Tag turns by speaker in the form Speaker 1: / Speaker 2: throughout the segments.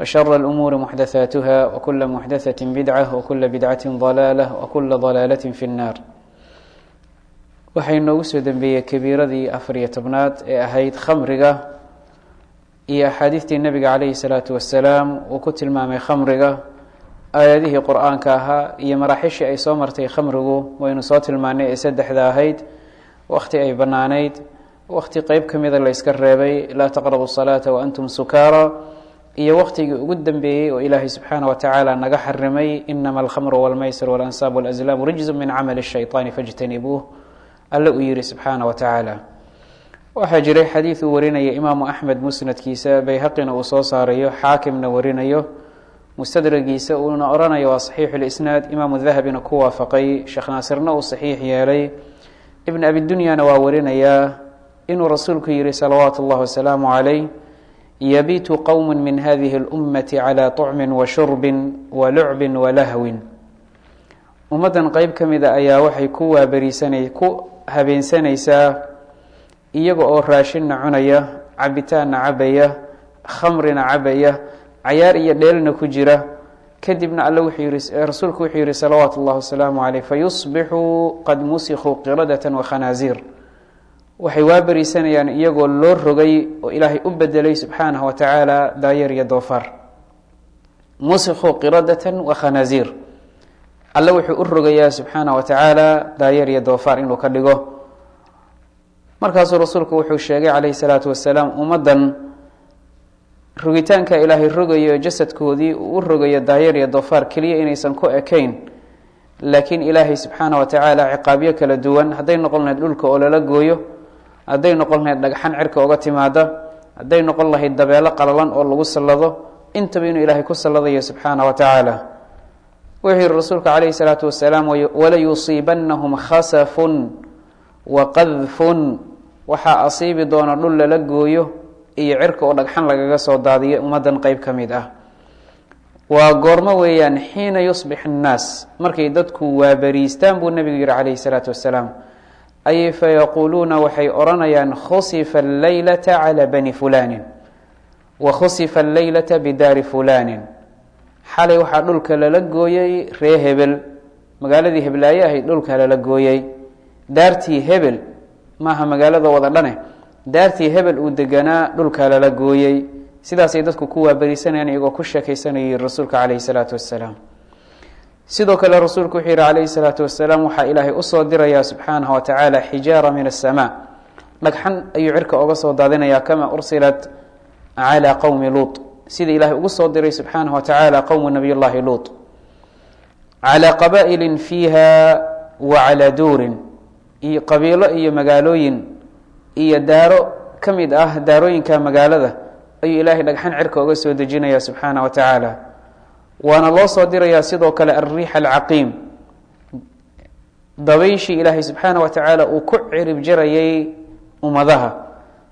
Speaker 1: وشر الأمور محدثاتها وكل محدثة بدعة وكل بدعة ضلالة وكل ضلالة في النار waxay noogu soo dembeeyey kabiiradii afariyo tobnaad ee ahayd khamriga iyo axaadiistii nebiga calayhi salaatu wasalaam uu ku tilmaamay khamriga aayadihii qur-aanka ahaa iyo maraaxishii ay soo martay khamrigu waynu soo tilmaanay ee saddexda ahayd wakhti ay bannaanayd wakhti qeyb ka mida la yska reebay laa taqrabu salaata wa antum sukaara iyo wakhtigii ugu dambeeyey oo ilaahay subxaana wa tacaala naga xarimay inama alkhamru walmaysir walansaab walazlaamu rijzu min camali shayطaani fajtanibuuh. Alle uu yihi subxaana wa tacaala waxaa jiray xadiid uu warinaya imaamu axmed musnadkiisa bayhaqina uu soo saarayo xaakimna warinayo mustadragiisa uuna oranayo waa saxiixu lisnaad imaamu dahabina ku waafaqay sheekh naasirna uu saxiix yeelay. Ibn abidunyana waa warinayaa inuu rasuulku yihi salawaatu اllahi wasalaamu calayh yabitu qowm min hadihi اlummati calى طucmin wa shurbin wa lucbin wa lahwin ummaddan qeyb ka mida ayaa waxay ku waaberiisana ku habeensanaysaa iyaga oo raashinna cunaya cabitaanna cabaya khamrina cabaya cayaar iyo dheelna ku jira kadibna alle wuxuu yihi rasuulku wuxuu yihi salawaatu اllahi wasalaamu caleyh fayusbixuu qad musikuu qiradata wakhanaaziir waxay waaberiisanayaan iyagoo loo rogay oo ilaahay u bedelay subxaanahu wa tacaala daayeer iyo doofaar. Musikuu qiradata wakhanaaziir alle wuxuu u rogayaa subxaana wa tacaala daayeer iyo doofaar inuu ka dhigo. Markaasuu rasuulku wuxuu sheegay calayhi salaatu wasalaam ummaddan rogitaanka ilaahay rogayo jasadkoodii uu u rogayo daayeer iyo doofaar keliya inaysan ku ekayn. Laakiin ilaahay subxaana wa tacaala ciqaabyo kala duwan hadday noqon lahayd dhulka oo lala gooyo hadday noqon lahayd dhagxan cirka oga timaada hadday noqon lahayd dabeelo qalalan oo lagu sallado intaba inuu ilaahay ku salladayo subxaana wa tacaala. Wuxuu yihi rasuulka calayhi salaatu wasalaam walayusiibanahum khasafun wa qadfun. Waxaa asiibi doona dhul lala gooyo iyo cirka oo dhagxan lagaga soo daadiyo ummaddan qeyb ka mid ah. Waa goormo weeyaan xiina yusbix annaas markay dadku waaberiistaan buu nebigu yihi calayhi salaatu wasalaam ay fayaquuluuna waxay odhanayaan khusifa alleylata calaa bani fulaanin wa khusifa alleylata bidaari fulaanin xalay waxaa dhulka lala gooyey ree hebel. Magaaladii heblaaye ahayd dhulka lala gooyey daartii hebel maaha magaalada wada dhane. Daartii hebel uu deganaa dhulka lala gooyey sidaasay dadku ku waaberisanayaan iyagoo ku sheekaysanayay rasuulka calayhi salaatu wasalaam sidoo kale rasuulku wuxuu yihi calayhi salaatu wasalaam waxaa ilaahay u soo dirayaa subxaanahu wa tacaala xijaara min asamaa dhagxan ayuu cirka oga soo daadinayaa kama ursilat calaa qowmi luut. Sida ilaahay ugu soo diray subxaanahu wa tacaala qowmu nabiy llahi luut. Calaa qabaa'ilin fiiha wa calaa duurin. Iyo qabiilo iyo magaalooyin iyo daaro ka mid ah daarooyinka magaalada ayuu ilaahay dhagxan cirka oga soo dejinaya subxaana wa waana loo soo dirayaa sidoo kale alriix alcaqiim. Dabayshii ilaahay subxaana wa tacaala uu ku cirib jarayay ummadaha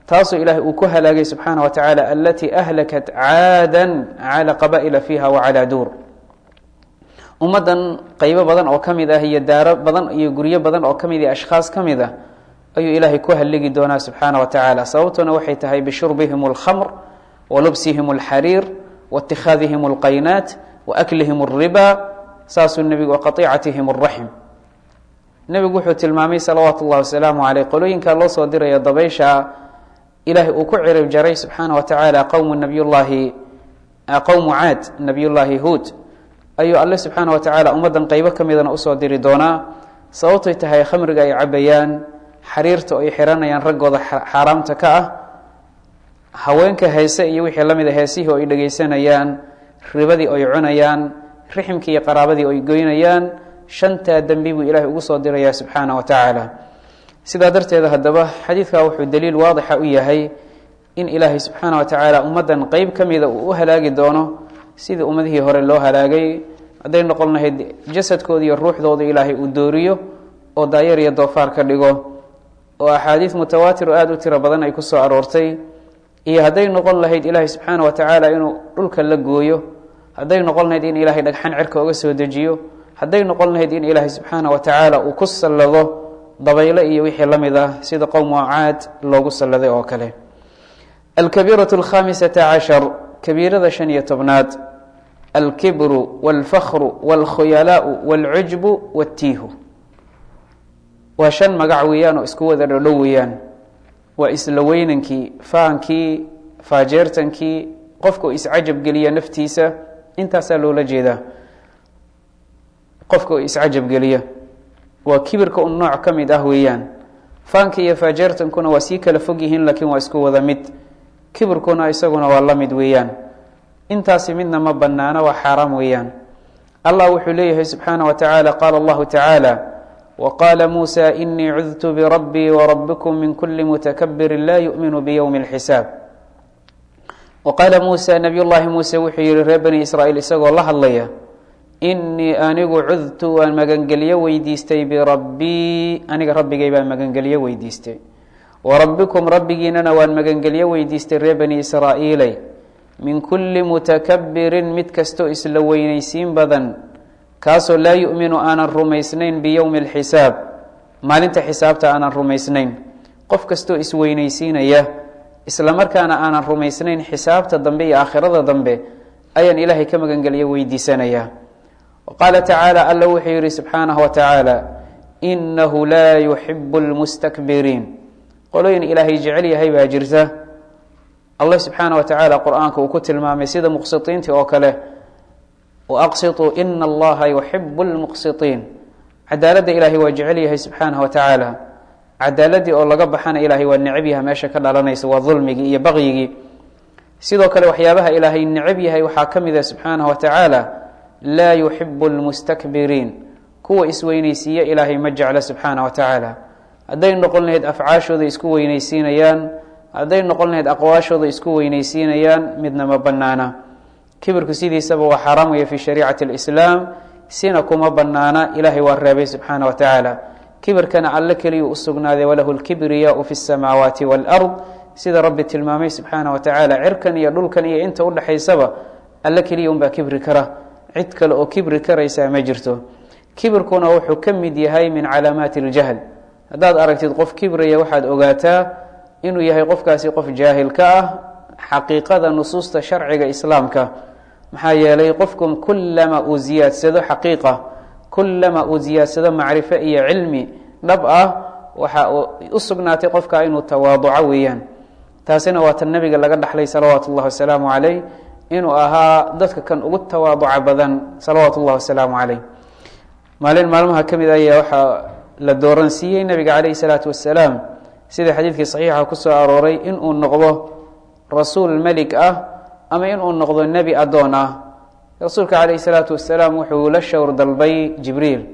Speaker 1: taasoo ilaahay uu ku halaagay subxaana wa tacaala alatii ahlakat caadan cala qaba'ila fiiha wa calaa duur. Ummaddan qeybo badan oo ka mid ah iyo daaro badan iyo guryo badan oo ka mid iyo ashkhaas ka mid ah ayuu ilaahay ku haligi doonaa subxaana wa tacaala. Sababtuna waxay tahay bishurbihim alkhamr wa lubsihim alxariir wa itikhaadihim alqaynaat wa aklihim alriba saasuu nebigu wa qatiicatihim alraxim nebigu wuxuu tilmaamay salawaatu ullahi wasalaamu caleyh qolooyinkaa loo soo diraya dabaysha ilaahay uu ku cirib jaray subxaana wa tacaala qowmu nabiyullaahi qowmu caad nabiyullaahi huud ayuu alle subxaana wa tacaala ummaddan qeybo ka midana u soo diri doonaa sababtoy tahay khamriga ay cabayaan xariirta ay xiranayaan raggooda xaaraamta ka ah haweenka heese iyo wixii la mid a heesihii oo ay dhegaysanayaan ribadii oy cunayaan riximkii iyo qaraabadii oy goynayaan shantaa dembi buu ilaahay ugu soo dirayaa subxaana wa tacaala. Sidaa darteeda haddaba xadiidkaa wuxuu daliil waadixa u yahay in ilaahay subxaana wa tacaala ummaddan qeyb ka mida uu u halaagi doono sidii ummadihii hore loo halaagay. Hadday noqon lahayd jasadkooda iyo ruuxdooda ilaahay uu dooriyo oo daayar iyo doofaar ka dhigo oo axaadiid mutawaatir oo aada u tiro badan ay ku soo aroortay iyo hadday noqon lahayd ilaahay subxaana wa tacaala inuu dhulka la gooyo hadday noqon lahayd in ilaahay dhagxan cirka uga soo dejiyo hadday noqon lahayd in ilaahay subxaana wa tacaala uu ku sallado dabaylo iyo wixii la mid ah sida qowm caad loogu salladay oo kale. Alkabiiratu alkhamisata cashar kabiirada shan iyo tobnaad. Alkibru walfakru walkhuyalaau walcujbu waltiihu waa shan magac weeyaan oo isku wada dhodhow weeyaan. Waa isla weynankii faankii faajeertankii qofka uu iscajab geliya naftiisa intaasaa loola jeedaa. Qofka iscajab geliya. Waa kibirka un nooc ka mid ah weeyaan. Faanka iyo faajeertankuna waa sii kala fog yihiin laakiin waa isku wada mid. Kibirkuna isaguna waa la mid weeyaan. Intaasi midna ma banaano waa xaaraam weeyaan. Allah wuxuu leeyahay subxaana wa tacaala qaala allahu tacaala wqaala muusa inii cudtu birabbii warabikum min kuli mutakabirin laa yuminu biyowmi اlxisaab waqaala muusa nabiy llaahi muuse wuxuu yihi reer bani israiil isagoo la hadlaya inii anigu cudtu waan magangelyo weydiistay birabbii aniga rabbigay baan magangelyo weydiistay warabikum rabbigiinana waan magangelyo weydiistay reer bani israa'iiley min kuli mutakabirin mid kastoo isla weynaysiin badan kaasoo laa yuminu aanan rumaysnayn biyowmi alxisaab maalinta xisaabta aanan rumaysnayn qof kastoo isweynaysiinaya isla markaana aanan rumaysnayn xisaabta dambe iyo aakhirada dambe ayaan ilaahay ka magangelyo weydiisanayaa qaala tacaala alla wuxuu yihi subxaanahu wa tacaala inahu laa yuxibu lmustakbiriin qolooyin ilaahay jecel yahay baa jirta. Allah subxaana wa tacaala qur'aanka uu ku tilmaamay sida muqsitiintii oo kale waaqsituu ina allaha yuxibu lmuqsitiin cadaaladda ilaahay waa jecel yahay subxaanahu wa tacaala cadaaladii oo laga baxana ilaahay waa necab yaha meesha ka dhalanaysa waa dulmigii iyo baqyigii sidoo kale waxyaabaha ilaahay necab yahay waxaa ka mid ah subxaanahu wa tacaala laa yuxibu lmustakbiriin kuwa isweynaysiiya ilaahay ma jecla subxaana wa tacaala. Hadday noqon lahayd afcaashooda isku weynaysiinayaan hadday noqon lahayd aqwaashooda isku weynaysiinayaan midna ma banaana kibirku sidiisaba waa xaaraam weya fi shariicati alislaam sina kuma banaana ilaahay waa reebay subxaana wa tacaala kibirkana alle keliyuu u sugnaaday walahu lkibriyaau fi samaawaati waalard sida rabbi tilmaamay subxaana wa tacaala cirkan iyo dhulkan iyo inta udhexaysaba alle keliya unbaa kibri kara. Cid kale oo kibri karaysaa ma jirto. Kibirkuna wuxuu ka mid yahay min calaamaati aljahl. Haddaad aragtid qof kibraya waxaad ogaataa inuu yahay qofkaasi qof jaahil ka ah xaqiiqada nusuusta sharciga islaamka. Maxaa yeelay qofku kulama uu ziyaadsado xaqiiqa kulama uu ziyaadsado macrifo iyo cilmi dhab ah waxa u sugnaatay qofka inuu tawaaduco weeyaan. Taasina waa tan nabiga laga dhaxlay salawaatu wasalaamu calayh inuu ahaa dadka kan ugu tawaaduca badan salawaatu wasalaamu calayh. Maalin maalmaha ka mid ayaa waxaa la dooransiiyey nabiga calayhi salaatu wasalaam sida xadiidkii saxiixa ku soo arooray inuu noqdo rasuul melig ah ama inuu noqdo nebi addoon ah rasuulka calayhi salaatu wasalaam wuxuu la showr dalbay jibriil.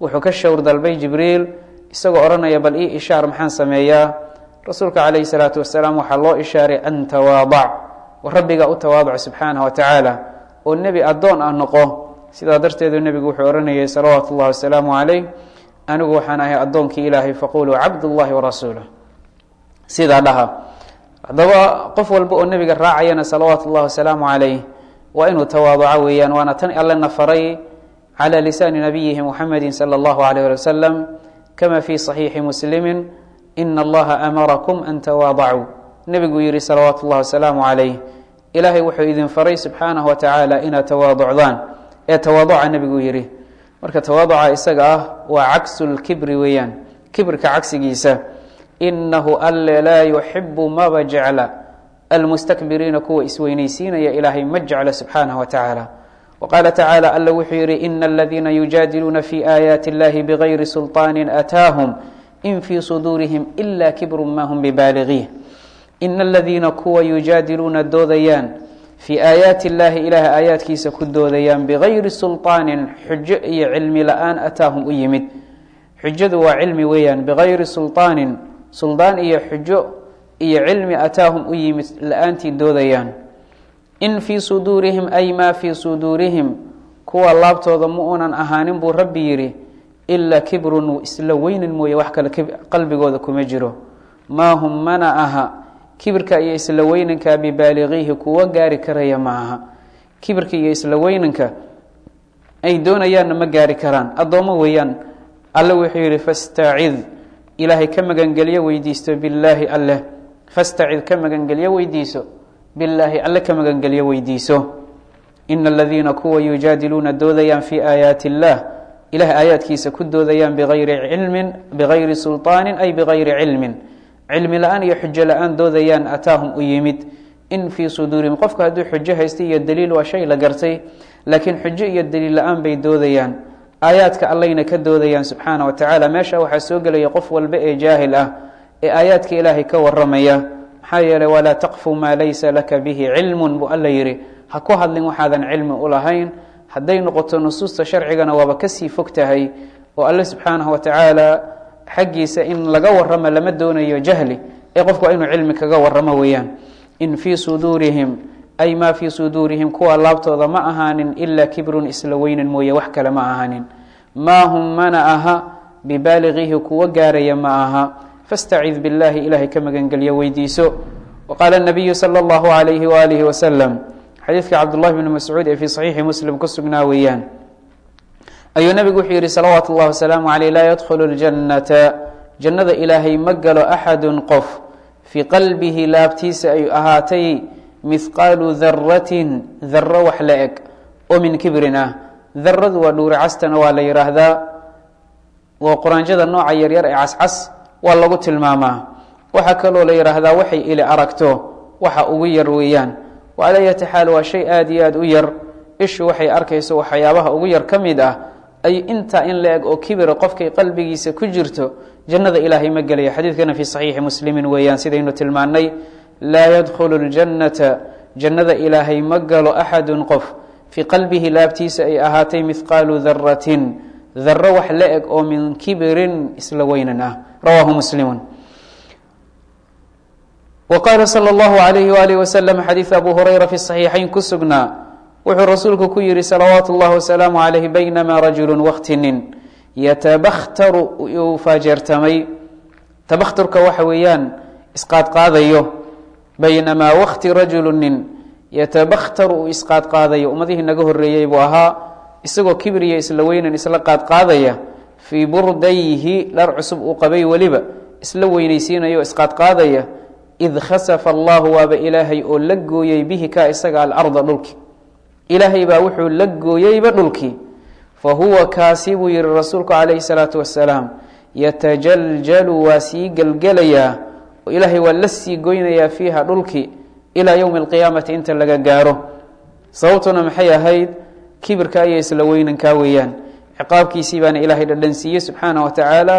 Speaker 1: Wuxuu ka showr dalbay jibriil isagoo odhanaya bal ii ishaar maxaan sameeyaa? Rasuulka calayhi salaatu wasalaam waxaa loo ishaaray an tawaadac wa rabbiga u tawaaduc subxaanah wa tacaala. Oo nebi addoon ah noqo. Sidaa darteedu nebigu wuxuu odhanayay salawaatu ullahi wasalaamu calayh. Anigu waxaan ahay addoonkii ilaahay faquluu cabdullahi warasuuluh sidaa dhaha. Haddaba qof walba oo nebiga raacayana salawaatu ullahi wasalaamu calayh waa inuu tawaaduco weeyaan waana tan allena faray cala lisaani nabiyihi muxamedi sala allahu alayh ali wasalam kama fi صaxiixi muslimi ina allaha amarakum an tawaadacuu nebiguu yihi salawaatu ullahi wasalaamu calayh ilaahay wuxuu idin faray subxaanahu wa tacaala inaad tawaaducdaan. Ee tawaaduca nebiguu yihi marka tawaaduca isaga ah waa cagsu lkibri weeyaan kibirka cagsigiisa. Inahu alle laa yuxibu maba jecla almustakbiriina kuwa isweynaysiinaya ilaahay ma jecla subxaanahu wa tacaala waqaala tacaala alla wuxuu yihi ina aladiina yujaadiluuna fi aayaati اllahi bigayri sulطaani ataahum in fii suduurihim ila kibru ma hum bibaaligiih ina aladiina kuwa yujaadiluuna doodayaan fii aayaati اllahi ilaah aayaadkiisa ku doodayaan bigayri sulطaanin xujo iyo cilmi la-aan ataahum u yimid xujadu waa cilmi weeyaan bigayri sulطaanin suldaan iyo xujo iyo cilmi ataahum u yimid la'aantii doodayaan. In fii suduurihim ay maa fii suduurihim kuwa laabtooda ma uunan ahaanin buu rabbi yidhi ilaa kibrun isla weynan mooye wax kale qalbigooda kuma jiro. Maa hum mana aha kibirka iyo isla weynanka bibaaligiihi kuwa gaari karaya ma aha. Kibirka iyo isla weynanka ay doonayaanna ma gaari karaan. Addoommo weeyaan alle wuxuu yihi fastacid ilaahay ka magangelyo weydiisto billaahi alleh fastacid ka magangelyo weydiiso billaahi alle ka magangelyo weydiiso ina aladiina kuwa yujaadiluuna doodayaan fii aayaati illaah ilaah aayaadkiisa ku doodayaan bigayri cilmin bigayri sulطaanin ay bigayri cilmin cilmi la'aan iyo xujo la'aan doodayaan ataahum u yimid in fii suduurihim qofka hadduu xujo haysta iyo daliil waa shay la gartay laakiin xujo iyo daliil la'aan bay doodayaan aayaadka allayna ka doodayaan subxaana wa tacaala meesha waxaa soo gelaya qof walba ee jaahil ah ee aayaadka ilaahay ka waramaya maxaa yeeley walaa taqfu maa laysa laka bihi cilmun buu alla yidhi. Ha ku hadlin waxaadan cilmi u lahayn. Hadday noqoto nusuusta sharcigana waaba ka sii fog tahay. Oo alle subxaanahu wa tacaala xaggiisa in laga waramo lama doonayo jahli ee qofku inuu cilmi kaga waramo weeyaan. In fii suduurihim ay maa fii suduurihim kuwa laabtooda ma ahaanin ilaa kibrun isla weynan mooye wax kale ma ahaanin. Maa hum mana aha bibaaligiihi kuwa gaaraya ma aha fastacid billahi ilahay ka magangelyo weydiiso waqaala nabiyu sala allahu alayhi waalihi wasalam xadiidka cabdullahi bni mascuud ee fii saxiixi muslim ku sugnaa weeyaan ayuu nabigu wuxuu yihi salawaatu اllahi wasalaamu aleyh laa yadkhulu ljannata jannada ilaahay ma galo axadun qof fii qalbihi laabtiisa ay ahaatay mihqaalu daratin daro wax la eg oo min kibrin ah daradu waa dhuuri castana waa la yidhaahdaa waa quraanjada nooca yaryar ee cascas waa lagu tilmaamaa. Waxaa kaloo la yidhaahdaa waxay ili aragto waxa ugu yar weeyaan. Wa alaa yati xaal waa shay aada iyo aada u yar. Ishu waxay arkayso waxyaabaha ugu yar ka mid ah. Ay intaa in la eg oo kibira qofkay qalbigiisa ku jirto jannada ilaahay ma gelaya xadiidkana fii saxiixi muslimin weeyaan sidaynu tilmaannay laa yadkhulu ljannata. Jannada ilaahay ma galo axadun qof. Fii qalbihi laabtiisa ay ahaatay mihqaalu daratin daro wax la eg oo min kibirin isla weynan ah. Rawaahu muslimun. Wa sala allahu alayhi waalihi wasalam xadiid abu hurayra fi saxiixayn ku sugnaa. Wuxuu rasuulku ku yihi salawaatu اllahi wasalaamu calayh baynamaa rajulu wakti nin yatabakhtaru uu faajeertamay tabakhturka waxa weeyaan isqaadqaadayo. Baynamaa wakti rajulu nin yatabakhtaru uu isqaadqaadayo. Ummadihii naga horeeyey buu ahaa isagoo kibriya isla weynan isla qaadqaadaya fii burdayhi dhar cusub uu qabay weliba isla weynaysiinayo isqaadqaadaya id khasafa allahu waaba ilaahay oo la gooyey bihi ka isaga alarda dhulki. Ilaahay baa wuxuu la gooyeyba dhulkii fa huwa kaasi buu yihi rasuulku calayhi salaatu wasalaam yatajaljalu waa sii gelgelayaa oo ilaahay waa la sii goynayaa fiiha dhulki ilaa yowmi alqiyaamati inta laga gaaro. Sababtuna maxay ahayd kibirka iyo isla weynankaa weeyaan. Ciqaabkiisii baana ilaahay dhadhansiiyey subxaana wa tacaala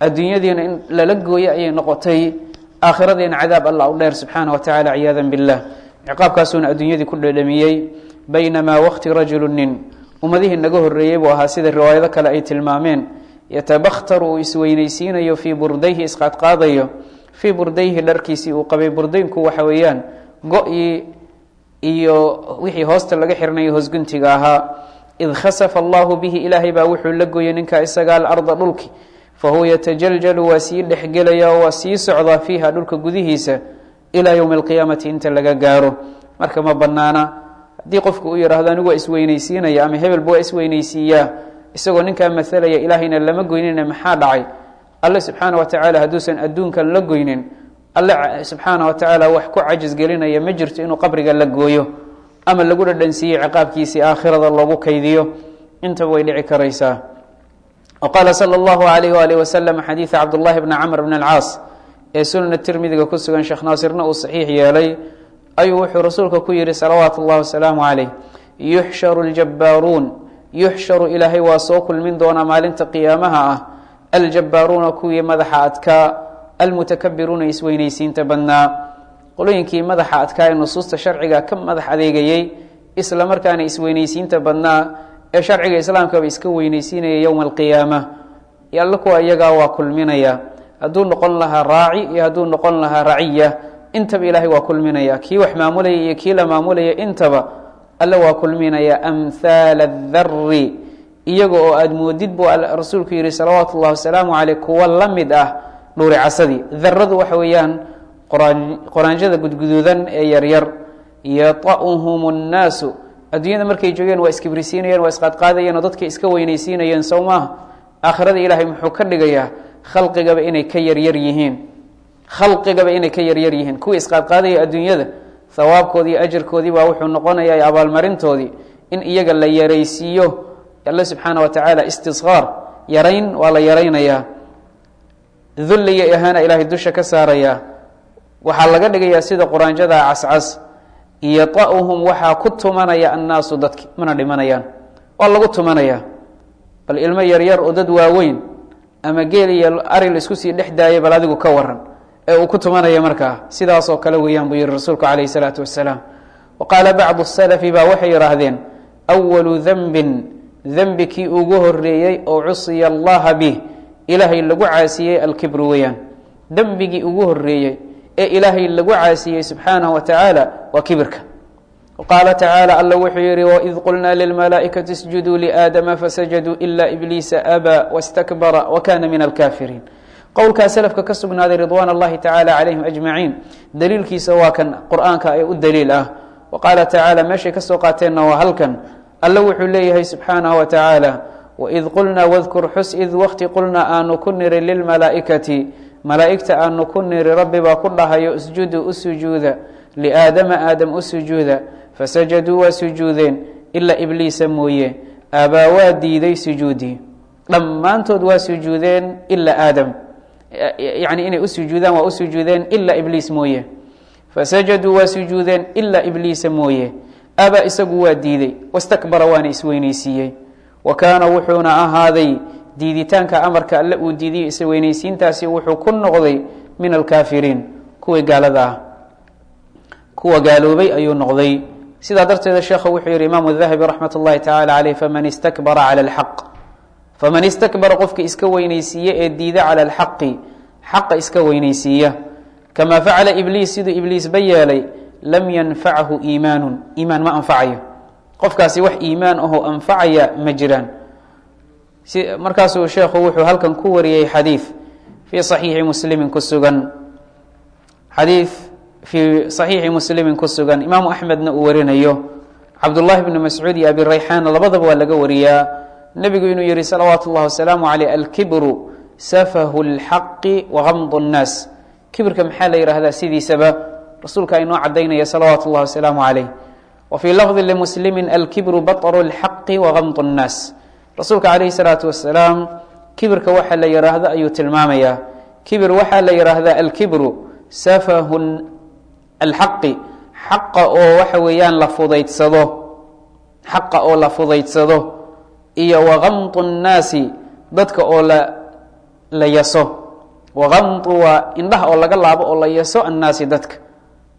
Speaker 1: adduunyadiina in lala gooyo ayay noqotay. Aakhiradiina cadaab allah u dheer subxaana wa tacala ciyaada billah. Ciqaabkaasuuna adduunyadii ku dhadhamiyey. Baynamaa wakti rajulu nin. Ummadihii naga horeeyey buu ahaa sida riwaayado kale ay tilmaameen. Yatabakhtaru uu isweynaysiinayo fii burdayhi isqaadqaadayo fii burdayhi dharkiisii uu qabay burdaynku waxa weeyaan go-ii iyo wixii hoosta laga xirnayo hoosguntiga ahaa id khasafa allahu bihi ilaahay baa wuxuu la gooyey ninka isaga alarda dhulki. Fahuwa yatajaljalu waa sii dhexgelaya oo waa sii socdaa fiiha dhulka gudihiisa ilaa yowmi alqiyaamati inta laga gaaro. Marka ma banaana haddii qofku uu yidhaahdo anigu waa isweynaysiinaya ama hebelba waa isweynaysiiyaa isagoo ninkaa masalaya ilaahayna lama goynina maxaa dhacay? Alle subxaana wa tacaala hadduusan adduunkan la goynin alle subxaana wa tacaala wax ku cajis gelinaya ma jirto inuu qabriga la gooyo ama lagu dhadhansiiyey ciqaabkiisii aakhirada loogu kaydiyo. Intaba way dhici karaysaa. Waqaala sala allahu alayh waalih wasalam xadiida cabdullahi bni camr bn alcaas ee sunana tirmidiga ku sugan sheekh naasirna uu saxiix yeelay ayuu wuxuu rasuulka ku yihi salawaatu اllahi wasalaamu calayh yuxsharu ljabbaaruun yuxsharu ilaahay waa soo kulmin doonaa maalinta qiyaamaha ah. Aljabbaaruuna kuwii madaxa adkaa almutakabiruuna isweynaysiinta badnaa. Qolooyinkii madaxa adkaa ee nusuusta sharciga ka madax adeegayey isla markaana isweynaysiinta badnaa ee sharciga islaamkaba iska weynaysiinaya yowma alqiyaama alla kuwa iyagaa waa kulminaya. Hadduu noqon lahaa raaci iyo hadduu noqon lahaa raciya intaba ilaahay waa kulminaya. Kii wax maamulaya iyo kii la maamulaya intaba alle waa kulminaya. Amhaala adari iyaga oo aada moodid buu rasuulku yihi salawaatu ullahi wasalaamu caleyh. Kuwa la mid ah dhuuri daradu waxa weeyaan qoraanjada gudguduudan ee yaryar yata'uhum nnaasu. Adduunyada markay joogeen waa iskibrisiinayeen waa isqaadqaadayeen oo dadka iska weynaysiinayeen sow aakhirada ilaahay muxuu ka dhigayaa khalqigaba inay ka yaryar yihiin. Khalqigaba inay ka yaryar yihiin. Kuwii isqaadqaadaya adduunyada hawaabkoodii ajarkoodii baa wuxuu noqonayaa abaalmarintoodii. In iyaga la yaraysiiyo alle subxaana wa tacaala istisqaar yarayn waa la yaraynayaa dulliga ahaana ilaahay dusha ka saarayaa waxaa laga dhigayaa sida quraanjada cascas yata'uhum waxaa ku tumanaya annaasu dadki mana dhimanayaan waa lagu tumanayaa bal ilmo yaryar oo dad waaweyn ama geel iyo ari la isku sii dhex daaya bal adigu ka waran ee uu ku tumanaya markaa sidaasoo kale weeyaan buu yihi rasuulku calayhi salaatu wasalaam wa qaala bacdu salafi baa waxay yidhaahdeen awalu dembin dembi ugu horeeyey oo cusiya allaha bih ilaahay lagu caasiyey alkibru weeyaan. Dembigii ugu horeeyey ee ilaahay lagu caasiyey subxaanahu wa waa kibirka. Qaala tacaala alla wuxuu yihi waid qulnaa lilmalaa'ikati isjuduu liaadama fasajaduu ila ibliisa abaa wastakbara wakana min alkafiriin qowlkaa selafka ka sugnaaday ridwaan allahi tacaala calayhim ajmaciin daliilkiisa waa kan qur'aanka ee u daliil ah. Wa tacaala meeshay ka soo qaateenna waa halkan. Alla wuxuu leeyahay subxaanahu wa waid qulnaa wadkur xus id wakti qulnaa aanu ku niri lilmalaa'ikati malaa'igta aanu ku niri rabbi baa ku dhahayo isjuduu u sujuuda liaadama aadam u sujuuda fasajaduu waa sujuudeen ilaa ibliisa mooye aabaa waa diiday sujuudii dhammaantood waa sujuudeen ilaa aadam yacni inay u sujuudaan waa u sujuudeen ilaa ibliis mooye fasajaduu waa sujuudeen ilaa ibliisa mooye aabaa isagu waa diiday wastakbara waana isweynaysiiyey wa kaana wuxuuna ahaaday diiditaanka amarka alle uu diidiyo isweynaysiintaasi wuxuu ku noqday min alkaafiriin kuwii gaalada ah. Kuwa gaaloobay ayuu noqday. Sidaa darteeda sheekhu wuxuu yihi imaamu dahabi raxmat اllahi tacala caleyh faman istakbara cala alxaq faman istakbara qofka iska weynaysiiye ee diida cala alxaqi xaqa iska weynaysiiya. Kamaa facala ibliis siduu ibliisba yeelay lam yanfachu iimaanu iimaan ma anfacayo qofkaasi wax iimaan ahoo anfacaya ma jiraan markaasuu sheekhu wuxuu halkan ku wariyey xadiid fii صaxiixi muslimi ku sugan xadii fii صaxiixi muslimi ku sugan imaamu axmedna uu warinayo cabdullahi bni mascuud iyo abi rayxaana labadaba waa laga wariyaa nebigu inuu yihi salawaatu اllahi wasalaamu aleyh alkibru safahu اlxaqi wagamd الnaas kibirka maxaa la yihahdaa sidiisaba rasuulka inoo cadaynaya salawaatu اllahi wasalaamu aleyh wa fii lafdi limuslimi alkibru baطru اlxaqi wagamd الnaas rasuulka calayhi salaatu wasalaam kibirka waxaa la yidhaahdo ayuu tilmaamayaa kibir waxaa la yidhaahdaa alkibru safahun alxaqi xaqa oo waxa weeyaan la fudaydsado xaqa oo la fudaydsado iyo wagamtu nnaasi dadka oo la la yaso wagamtu waa indhaha oo laga laabo oo la yaso annaasi dadka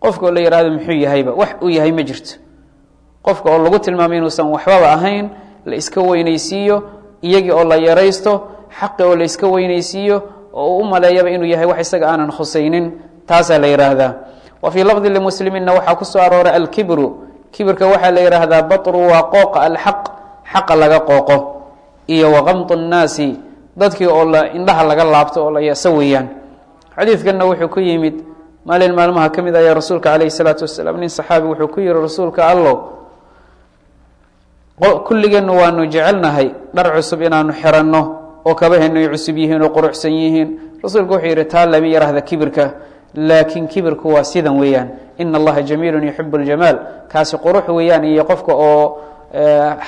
Speaker 1: qofka oo la yidhahdo muxuu yahayba wax uu yahay ma jirto qofka oo lagu tilmaamay inuusan waxbaba ahayn la iska weynaysiiyo iyagii oo la yaraysto xaqi oo la iska weynaysiiyo oo u maleeyaba inuu yahay wax isaga aanan khusaynin taasaa la yidhaahdaa wa fii lafdi limusliminna waxaa ku soo arooray alkibru. Kibirka waxaa la yidhaahdaa batru waa qooqa alxaq xaqa laga qooqo iyo wakamtu nnaasi dadkii oo indhaha laga laabto oo la yaso xadiidkanna wuxuu ku yimid maalin maalmaha ka mid ayaa rasuulka calayhi salaatu wasalaam nin saxaabi wuxuu ku yihi rasuulka allow kulligeennu waanu jecelnahay dhar cusub inaanu xiranno oo kabaheennu ay cusub yihiin oo quruxsan yihiin. Rasuulku wuxuu yidhi taa lama yidhaahda kibirka. Laakiin kibirku waa sidan weeyaan. Ina allaha jamiilun yuxibu ljamaal kaasi qurux weeyaan iyo qofka oo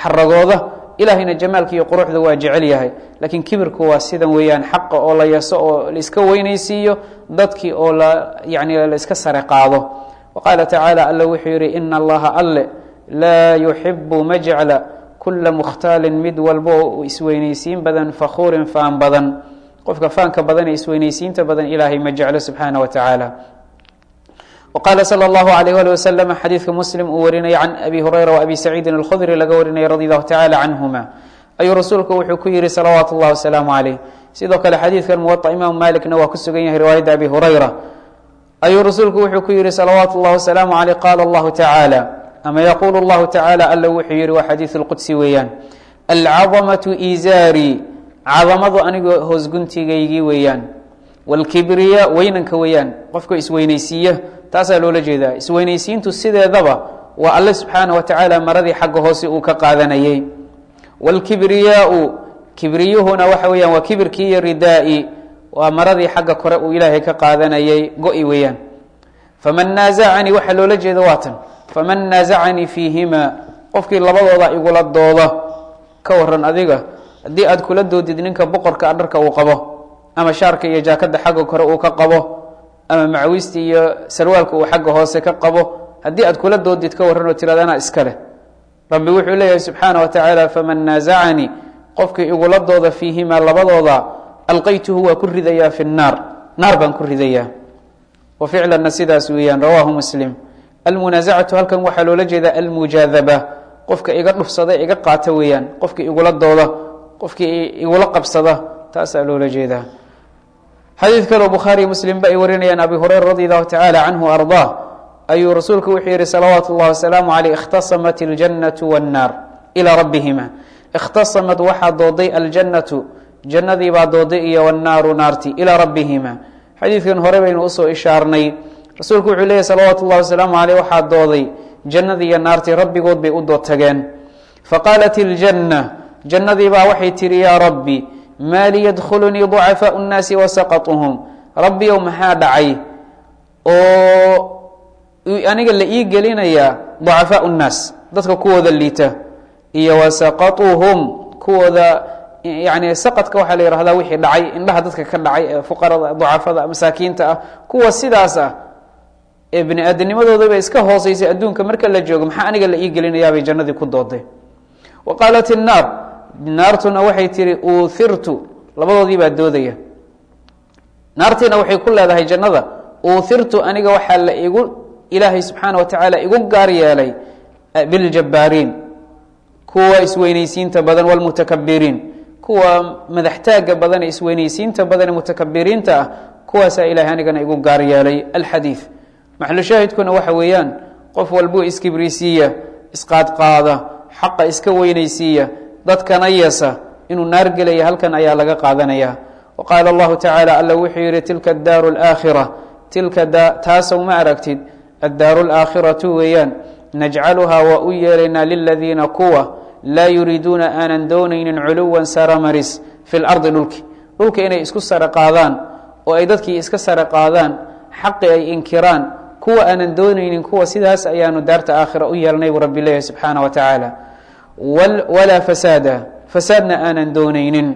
Speaker 1: xaragooda ilahayna jamaalka iyo quruxda waa jecel yahay. Laakiin kibirku waa sidan weeyaan. Xaqa oo la yaso oo laiska weynaysiiyo dadkii oo la yani la iska sare qaado. Wa qaala tacaala alla wuxuu yidhi ina allaha alle laa yuxibu ma jecla kula mukhtaalin mid walba oo isweynaysiin badan fakhuurin faan badan qofka faanka badan ee isweynaysiinta badan ilaahay ma jeclo subxaana wa tacaala wqaala slى اllahu alayh ali waslm xadiidka muslim uu warinaya can abi hurayra waabi saciidin alkhudri laga warinaya radi allahu tacala canhuma ayuu rasuulku wuxuu ku yihi salawaatu اllah wasalaamu calayh sidoo kale xadiidkan muwaطa imaamu malikna waa ku sugan yahay riwaayadda abi hurayra ayuu rasuulku wuxuu ku yihi salawaatu اllah wasalaamu aleyh qaala allahu tacaala ama yaquulu اllahu tacaala alla wuxuu yihi waa xadiiث اlqudsi weeyaan alcadamaةu izaari cadamadu aniga hoosguntigaygii weeyaan wاlkibriya weynanka weeyaan qofka isweynaysiiya taasaa loola jeedaa isweynaysiintu sideedaba waa alle subxaana wa tacaala maradii xagga hoose uu ka qaadanayey wاlkibriyaau kibriyuhuna waxa weeyaan waa kibirkii iyo ridaa'i waa maradii xagga kore uu ilaahay ka qaadanayay go-i weeyaan faman naazacanii waxaa loola jeeda waa tan faman naazacanii fiihima qofkii labadooda igula dooda ka waran adiga haddii aad kula doodid ninka boqorka a dharka uu qabo ama shaarka iyo jaakada xagga kore uu ka qabo ama macawista iyo sarwaalka uu xagga hoose ka qabo haddii aad kula doodid ka warran oo tirada anaa iska leh. Rabbi wuxuu leeyahay subxaana wa tacaala faman naazacanii qofkii igula dooda fiihimaa labadooda alqaytuhu waa ku ridayaa fi nnaar naar baan ku ridayaa. Wa ficlanna sidaas weeyaan rawaahu muslim almunaasacatu halkan waxaa loola jeedaa almujaadaba qofka iga dhufsada iga qaata weeyaan qofkii igula dooda qofkii igula qabsada taasaa loola jeedaa xadiid kaloo bukhaariy muslimba ay warinayaan abi hureyra radi allahu tacaala canhu ardaa ayuu rasuulku wuxuu yihi salawaatu اllah wasalaamu aleyh ikhtasamat اljannatu wاnnaar ilaa rabbihima ikhtasamad waxaa dooday aljannatu jannadii baa dooday iyo wannaaru naarti ilaa rabbihima xadiidkan hore baynu usoo ishaarnay rasuulku wuxuu leeyahy salawaatu اllah wasalaamu aleyh waxaa dooday jannadii iyo naartii rabbigood bay u dood tageen. Faqaalat iljanna jannadii baa waxay tihi yaa rabbi maa li yadkhulunii ducafaau nnaasi wasaqatuhum rabbiyow maxaa dhacay oo aniga la ii gelinayaa ducafaau nnaas dadka kuwooda liita iyo wasaqatuhum kuwooda yani saqadka waxaa la yihahdaa wixii dhacay indhaha dadka ka dhacay ee fuqarada ducafada masaakiinta ah kuwa sidaas ah ee bini aadamnimadoodaba iska hooseysay adduunka marka la joogo maxaa aniga la ii gelinayaabay jannadii ku dooday wa qaalat innaar naartuna waxay tihi uuhirtu labadoodii baa doodaya. Naartiina waxay ku leedahay jannada uuhirtu aniga waxaa la igu ilaahay subxaana wa tacaala igu gaar yeelay biljabbaariin kuwa isweynaysiinta badan walmutakabiriin kuwa madaxtaaga badan ee isweynaysiinta badan ee mutakabiriinta ah kuwaasaa ilahay anigana igu gaar yeelay. Alxadiid maxlushaahidkuna waxa weeyaan qof walbuu iskibrisiiya isqaadqaada xaqa iska weynaysiiya dadkana yeesa inuu naar gelaya halkan ayaa laga qaadanaya. Wa allahu tacaala alla wuxuu yihi tilka adaaru alaakhira tilka taasow ma aragtid addaaru alaakhiratu weeyaan najcaluhaa waa u yeelaynaa liladiina kuwa laa yuriiduuna aanan doonaynin culuwan saramaris fi lardi dhulki. Dhulka inay isku sare qaadaan oo ay dadkii iska sare qaadaan xaqi ay inkiraan kuwa aanan doonaynin kuwa sidaas ayaanu daarta aakhira u yeelnay buu rabbi leeyahy subxaana wa tacaala. Walaa fasaada. Fasaadna aanan doonaynin.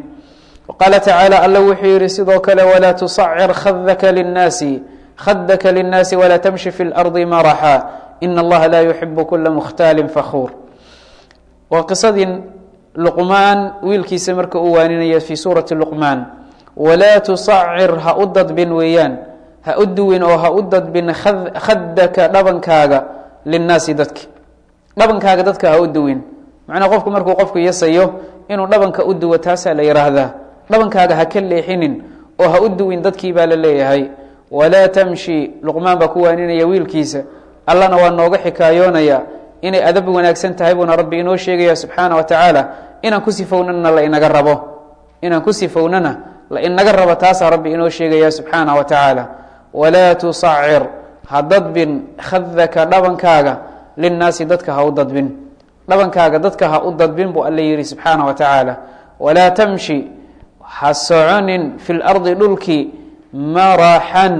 Speaker 1: Qaala tacaala alla wuxuu yihi sidoo kale walaa tusacir khadaka linnaasi. Khadaka linnaasi walaa tamshi fi lardi maraxa. In allaha laa yuxibu kula mukhtaalin fakhuur waa qisadii luqmaan wiilkiisa marka uu waaninaya fii suurati luqmaan. Walaa tusacir ha u dadbin weeyaan ha u duwin oo ha u dadbin khadaka dhabankaaga linnaasi dadki. Dhabankaaga dadka ha u duwin. Macnaa qofku markuu qofku yasayo inuu dhabanka u duwo taasaa la yidhaahdaa dhabankaaga ha ka leexinin oo ha u duwin dadkii baa la leeyahay. Walaa tamshi luqmaan baa ku waaninaya wiilkiisa. Allana waa nooga xikaayoonaya inay adab wanaagsan tahay buuna rabbi inoo sheegaya subxaana wa tacaala inaan ku sifownana la inaga rabo. Inaan ku sifownana la inaga rabo taasaa rabbi inoo sheegaya subxaana wa tacaala walaa tusacir ha dadbin khadaka dhabankaaga linnaasi dadka ha u dadbin. Dhabankaaga dadka ha u dadbin buu alla yihi subxaana wa tacaala walaa tamshi ha soconin fi lardi dhulkii maraxan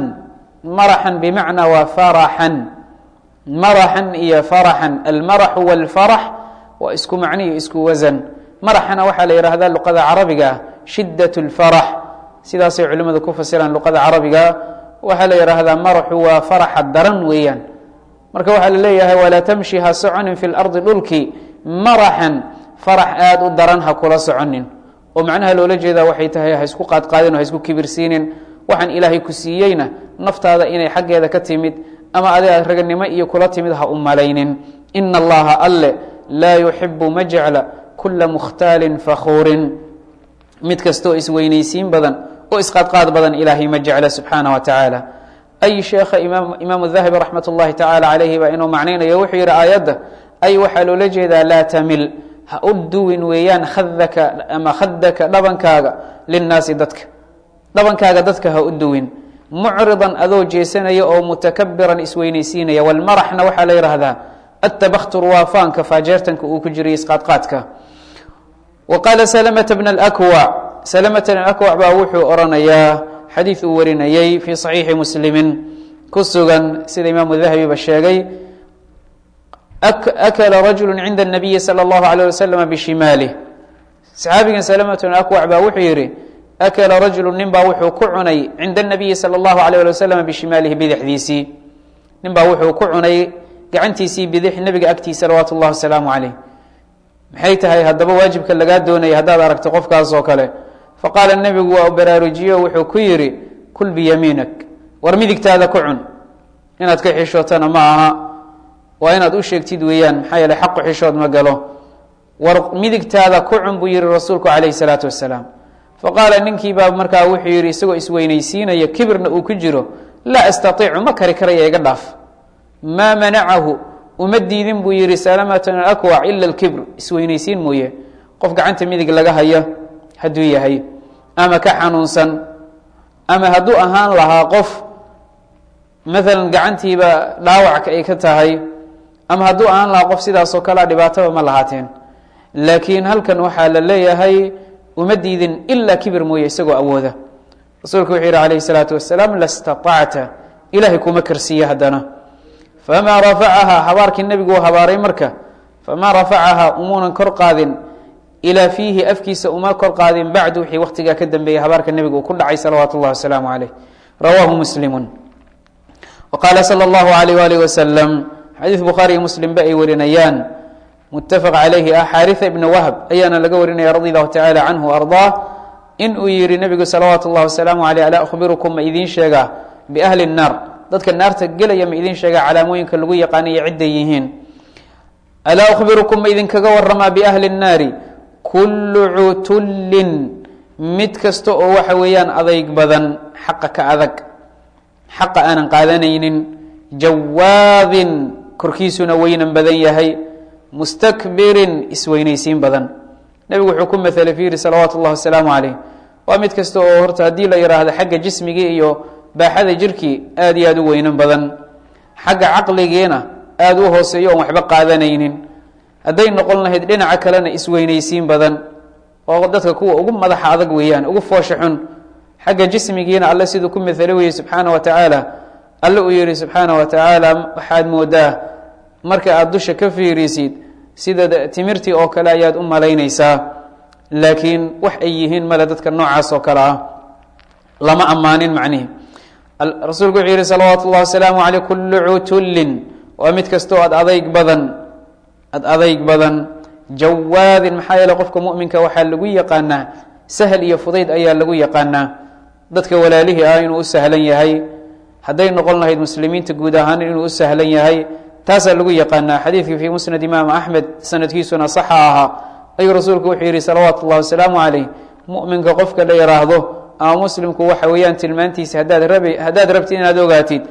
Speaker 1: maraxan bimacnaa waa faraxan maraxan iyo faraxan. Almaraxu walfarax waa isku macniyo isku wasan maraxana waxaa la yihahdaa luqada carabiga shidat lfarax sidaasay culimadu ku fasiraan luqada carabiga waxaa la yidhaahdaa maraxu waa faraxa daran weeyaan. Marka waxaa la leeyahay walaa tamshi ha soconin fi lardi dhulkii maraxan farax aada u daran ha kula soconin. Oo macnaha loola jeedaa waxay tahay ha isku qaadqaadin o ha isku kibirsiinin. Waxaan ilaahay ku siiyeyna naftaada inay xaggeeda ka timid ama adiga raganimo iyo kula timid ha u malaynin. Ina allaha alle laa yuxibu ma jecla kula mukhtaalin fakhuurin mid kastaoo isweynaysiin badan oo isqaadqaad badan ilaahay ma jecla subxaana wa tacaala ay sheekha imaamu dahabi raxmat ullahi tacaala calayhi baa inuu macnaynayo wuxuu yidhi aayadda ay waxaa loola jeedaa laa tamil ha u duwin weeyaan khadaka ama khadaka dhabankaaga linnaasi dadka. Dhabankaaga dadka ha u duwin. Mucridan adoo jeesanaya oo mutakabiran isweynaysiinaya. Walmaraxna waxaa la yidhaahdaa atabaktur waa faanka faajeertanka uu ku jiray isqaadqaadka. Wa qaala salamata bna alakwac salamata bn akwac baa wuxuu oranayaa xadiid uu warinayey fii saxiixi muslimin ku sugan sida imaamu dahabiba sheegay akla rajulu cinda الnabiyi salى اllahu alيه waslama bishimaalih saxaabigan salamatu bn akwac baa wuxuu yihi akla rajulu nin baa wuxuu ku cunay cinda الnabiyi salى اllahu alيه ali waslama bishimaalihi bidixdiisii nin baa wuxuu ku cunay gacantiisii bidix nebiga agtiisa salawaatu اllahi wasalaamu calayh maxay tahay haddaba waajibka lagaa doonaya haddaad aragto qofkaas oo kale Faqaala nebigu waa baraarujiyo. Wuxuu ku yidhi kul biyamiinak war midigtaada ku cun. Inaad ka xishootana ma aha waa inaad u sheegtid weeyaan maxaa yeele xaqu xishood ma galo. War midigtaada ku cun buu yihi rasuulku calayhi salaatu wasalaam faqaala ninkii baa markaa wuxuu yidhi isagoo isweynaysiinaya kibirna uu ku jiro laa astaiicu ma kari karaya iga dhaaf. Maa manacahu uma diidin buu yihi salamatan akwac ila lkibr isweynaysiin mooye. Qof gacanta midig laga haya hadduu yahay ama ka xanuunsan ama hadduu ahaan lahaa qof maalan gacantiiba dhaawacka ay ka tahay ama hadduu ahaan lahaa qof sidaasoo kalea dhibaataba ma lahaateen. Laakiin halkan waxaa la leeyahay uma diidin ilaa kibir mooye isagoo awooda. Rasuulku wuxuu yihi calayhi salaatu wasalaam lastaطacta ilahay kuma karsiiye haddana. Famaa rafacahaa habaarkii nebigu uu habaaray marka famaa rafacahaa umuunan kor qaadin ilaa fiihi afkiisa uma kor qaadin bacdu wixii wakhtigaa ka dambeeyey habaarka nebigu uu ku dhacay salawaatu اllahi wasalaamu calayh rawaahu muslimu wa qaala salى اllahu alayh waalih wasalam xadiid bukhaariyo muslimba ay warinayaan mutafaq calayhi ah xaariثa ibna wahb ayaana laga warinaya radi allahu tacala canhu ardaa in uu yihi nebigu salawaatu اllahi wasalaamu aleyh alaa akhbirukum ma idiin sheegaa biahli الnaar dadka naarta gelaya ma idiin sheegaa calaamooyinka lagu yaqaaniyo cidday yihiin alaa akhbirukum ma idinkaga waramaa biahli الnaari kullu cutullin mid kasta oo waxa weeyaan adayg badan xaqa ka adag. Xaqa aanan qaadanaynin jawaadin korkiisuna weynan badan yahay mustakbirin isweynaysiin badan. Nebigu wuxuu ku maelay fiiri salawaatu اllahi wasalaamu calayh. Waa mid kasta oo horta haddii la yidhaahdo xagga jismigii iyo baaxada jirkii aada iyo aada u weynan badan. Xagga caqligiina aada u hooseeyo oon waxba qaadanaynin hadday noqon lahayd dhinaca kalena isweynaysiin badan oo dadka kuwa ugu madaxa adag weeyaan ugu foosha xun xagga jismigiina alle siduu ku maelo weyey subxaana wa tacaala alle uu yihi subxaana wa tacaala waxaad moodaa marka aada dusha ka fiirisid sida timirtii oo kale ayaad u malaynaysaa. Laakiin wax ay yihiin male dadka noocaas oo kale ah. Lama ammaanin macnihi. Rasuulku wuxuu yihi salawaatu اllahi wasalaamu aleyh kullu cutullin. Waa mid kastoo ad adayg badan ad adayg badan jawaadin maxaa yeele qofka muminka waxaa lagu yaqaanaa sahal iyo fudayd ayaa lagu yaqaanaa. Dadka walaalihii ah inuu u sahlan yahay hadday noqon lahayd muslimiinta guud ahaan inuu u sahlan yahay taasaa lagu yaqaanaa. Xadiidkii fii musnad imaam axmed sanadkiisuna saxa ahaa. Ayuu rasuulku wuxuu yihi salawaatu اllahi wasalaamu calayh muminka qofka la yidhaahdo ama muslimku waxa weeyaan tilmaantiisa haddaad rabtid inaad ogaatid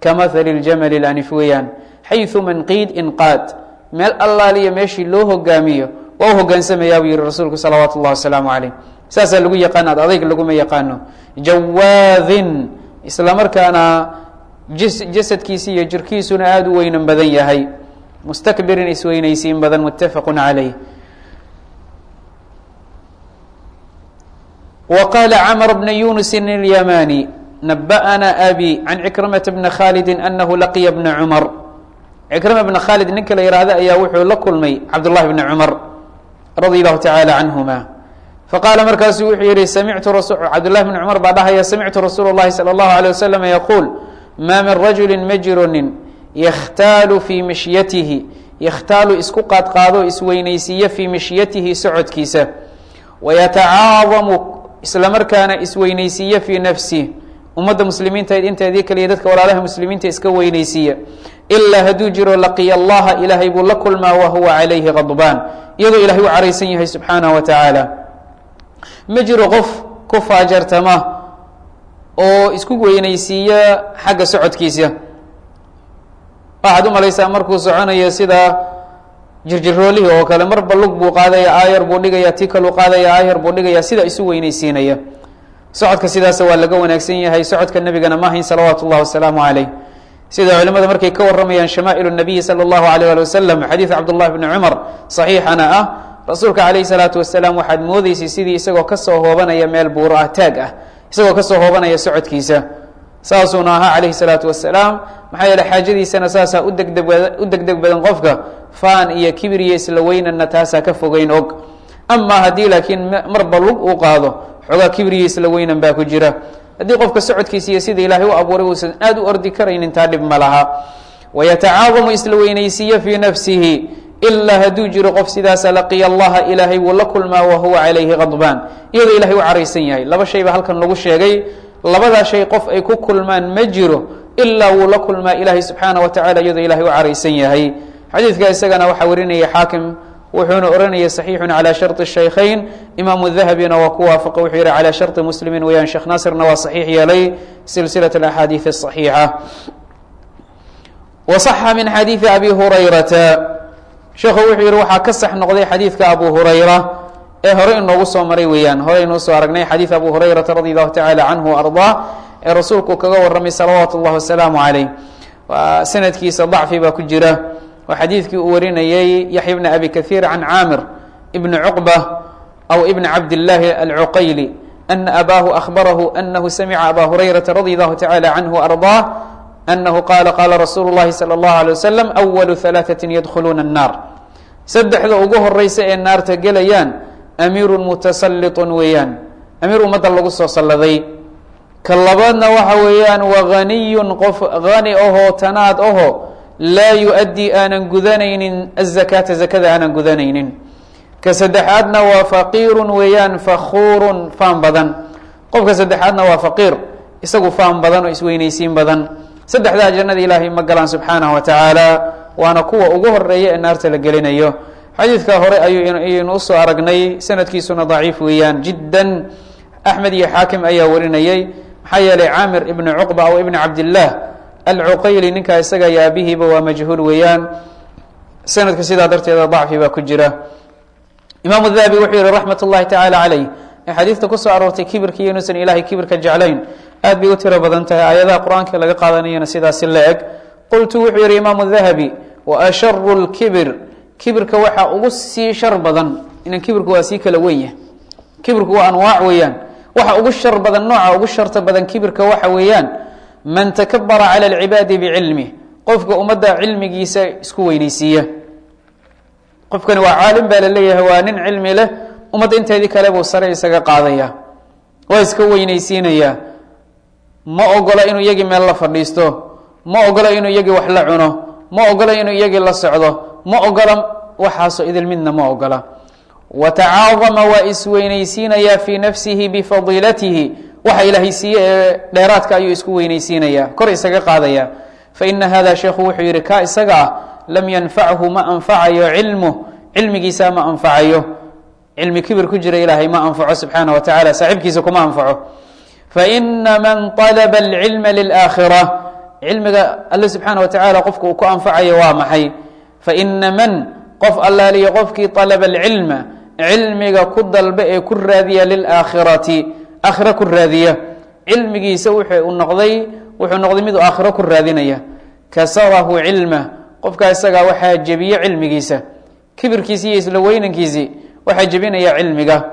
Speaker 1: kamahali ljamali lanif weeyaan xayu manqiid inqaad meel allaaliya meeshii loo hogaamiyo waa u hogaansamaya buu yihi rasuulku salawaatu اllahi wasalaamu calayh saasaa lagu yaqaana ad adayg laguma yaqaano jawaadin isla markaana jasadkiisi iyo jirkiisuna aada u weynan badan yahay mustakbirin isweynaysiin badan muttafaqu calayh وqال cمر بن يuنس اليماني نبأna أbي عن عكرمة بن khالد أنه لقya بن cمر عكرمة بن khالد ninka la yihahdo ayaa wuxuu la kulmay cabdاللahi بن cمر رضي الله تعالى عنهma faqاala markaasu wuxuu yihi smعtu cabdاللahi بن cمر baa dhahaya samictu rasuul الlahi slى الlaه عليه وسلم yquuل ma min rajuli ma jiro nin yakhtaalu fii mishyatihi yakhtaalu isku qaadqaado isweynaysiiyo fii mishyatihi socodkiisa wayatacaadamu isla markaana isweynaysiiyo fii nafsih ummadda muslimiinta inteedii kaliya dadka walaalaha muslimiinta iska weynaysiiya ilaa hadduu jiro laqiya allaha ilaahay buu la kulmaa wa huwa calayhi qadbaan iyadoo ilahay u caraysan yahay subxaanahu wa tacaala ma jiro qof ku faajartama oo isku weynaysiiya xagga socodkiisa. Waxaad u malaysaa markuu soconayo sida jirjiroolihii oo kale marba lug buu qaadaya aayar buu dhigaya ti kaluu qaadaya aayar buu dhigaya sida isu weynaysiinaya. Socodka sidaas waa laga wanaagsan yahay socodka nebigana ma hayn salawaatu اllah wasalaamu calayh sida culimada markay ka waramayaan shamaail الnabiyi salى اllahu alيyh ali wasalam xadiid cabdullahi bni cumar صaxiixana ah rasuulka calayh salaatu wasalaam waxaad moodeysay sidii isagoo kasoo hoobanaya meel buuro ah taag ah isagoo kasoo hoobanaya socodkiisa saasuuna ahaa calayhi salaatu wasalaam maxaa yeele xaajadiisana saasaa udegdeg u degdeg badan qofka faan iyo kibir iyo isla weynana taasaa ka fogeyn og amaa haddii laakiin marba lug uu qaado xoogaa kibir iyo isla weynan baa ku jira haddii qofka socodkiisa iyo sida ilaahay u abuuray uusan aada u ordi karaynin taa dhib ma laha. Wayatacaadamu isla weynaysiiyo fii nafsihi ilaa hadduu jiro qof sidaasa laqiya allaha ilaahay wuu la kulmaa wa huwa calayhi qadbaan iyadoo ilahay u caraysan yahay. Laba shay halkan lagu sheegay. Labadaa shay qof ay ku kulmaan ma jiro ilaa wuu la kulmaa ilaahay subxaana wa tacala iyadoo ilahay u caraysan yahay. Xadiidka isagana waxaa warinaya xaakim wuxuuna oranaya صaxiixu calى sharط shaykhayn imaamu dahabina waa ku waafaqa wuxuu yihi calى sharطi muslimiin weyaan sheekh naasirna waa saxiix yeelay silsilaة اaxaadiiث الصaxiixa waصaxa min xadiiثi abi hurayrata sheekhu wuxuu yihi waxaa ka sax noqday xadiidka abu hurayra ee hore inoogu soo maray weeyaan hore inuu soo aragnay xadiid abu hurayrata radi allahu tacala canhu arضaa ee rasuulku kaga waramay salawaatu اllahi wasalaamu عalayh sanadkiisa ضacfi baa ku jira waa xadiidkii uu warinayey yaxya bn abi kahiir can caamir ibni cuqba aw ibni cabdillaahi alcuqayli ana abaahu ahbarahu anahu samica aba hurayrata radi allahu tacala canhu arضaa anahu qaala qaala rasuulu llahi salى اllahu alيه wasalam awalu halaaثati yadkhuluuna الnaar saddexda ugu horeysa ee naarta gelayaan amiiru mutasaliطun weeyaan amiir ummadda lagu soo salladay ka labaadna waxa weeyaan wahaniyun qof hani ahoo tanaad aho laa yu-addii aanan gudanaynin azakaata zakada aanan gudanaynin. Ka saddexaadna waa faqiirun weeyaan fakhuurun faan badan. Qofka saddexaadna waa faqiir isagu faan badan oo isweynaysiin badan. Saddexdaa jannada ilaahay ma galaan subxaanahu wa waana kuwa ugu horreeya ee naarta la gelinayo. Xadiidka hore ayaynu u soo aragnay sanadkiisuna daciif weeyaan jiddan. Axmed iyo xaakim ayaa warinayey maxaa yeelay caamir ibni cuqba aw ibni cabdillaah alcuqayli ninkaa isaga iyo aabihiiba waa majhuul weeyaan. Sanadka sidaa darteeda dacfi baa ku jira. Imaamu dahabi wuxuu yihi raxmat اllahi tacaala calayh. Ee xadiidta ku soo aroortay kibirka inuusan ilaahay kibirka jeclayn aad bay u tiro badan tahay. Aayadaha qur'aanka laga qaadanayana sidaasi la eg qultu wuxuu yihi imaamu dahabi wa asharu lkibir kibirka waxaa ugu sii shar badan inan kibirku waa sii kala weyn yahay. Kibirku waa anwaac weeyaan. Waxa ugu shar badan nooca ugu sharta badan kibirka waxa weeyaan man takabara cala alcibaadi bicilmih qofka ummadda cilmigiisa isku weyneysiiya. Qofkani waa caalim baa la leeyahay waa nin cilmi leh. Ummadda inteedii kale buu sare isaga qaadaya waa iska weyneysiinaya. Ma ogola inuu iyagii meel la fadhiisto ma ogola inuu iyagii wax la cuno ma ogola inuu iyagii la socdo ma ogola waxaasoo idil midna ma ogola. Wa tacaadama waa isweyneysiinaya fii nafsihi bifadiilatihi waxa ilaahay siiye ee dheeraadka ayuu isku weyneysiinaya kor isaga qaadaya. Faina hada sheekhu wuxuu yihi ka isaga ah lam yanfachu ma anfacayo cilmuh cilmigiisa ma anfacayo cilmi kibir ku jira ilaahay ma anfaco subxaana wa tacala saaxiibkiisa kuma anfaco. Faina man alaba alcilma lilaakhira cilmiga alle subxaana wa tacala qofka uu ku anfacayo waa maxay? Faina man qof allaaliyo qofkii alaba alcilma cilmiga ku dalba ee ku raadiya lilaakhirati aakhira ku raadiya. Cilmigiisa wuxuu noqday wuxuu noqday miduu aakhiro ku raadinaya. Kasarahu cilma qofkaa isagaa waxaa jebiye cilmigiisa. Kibirkiisi iyo isla weynankiisii waxaa jebinaya cilmiga.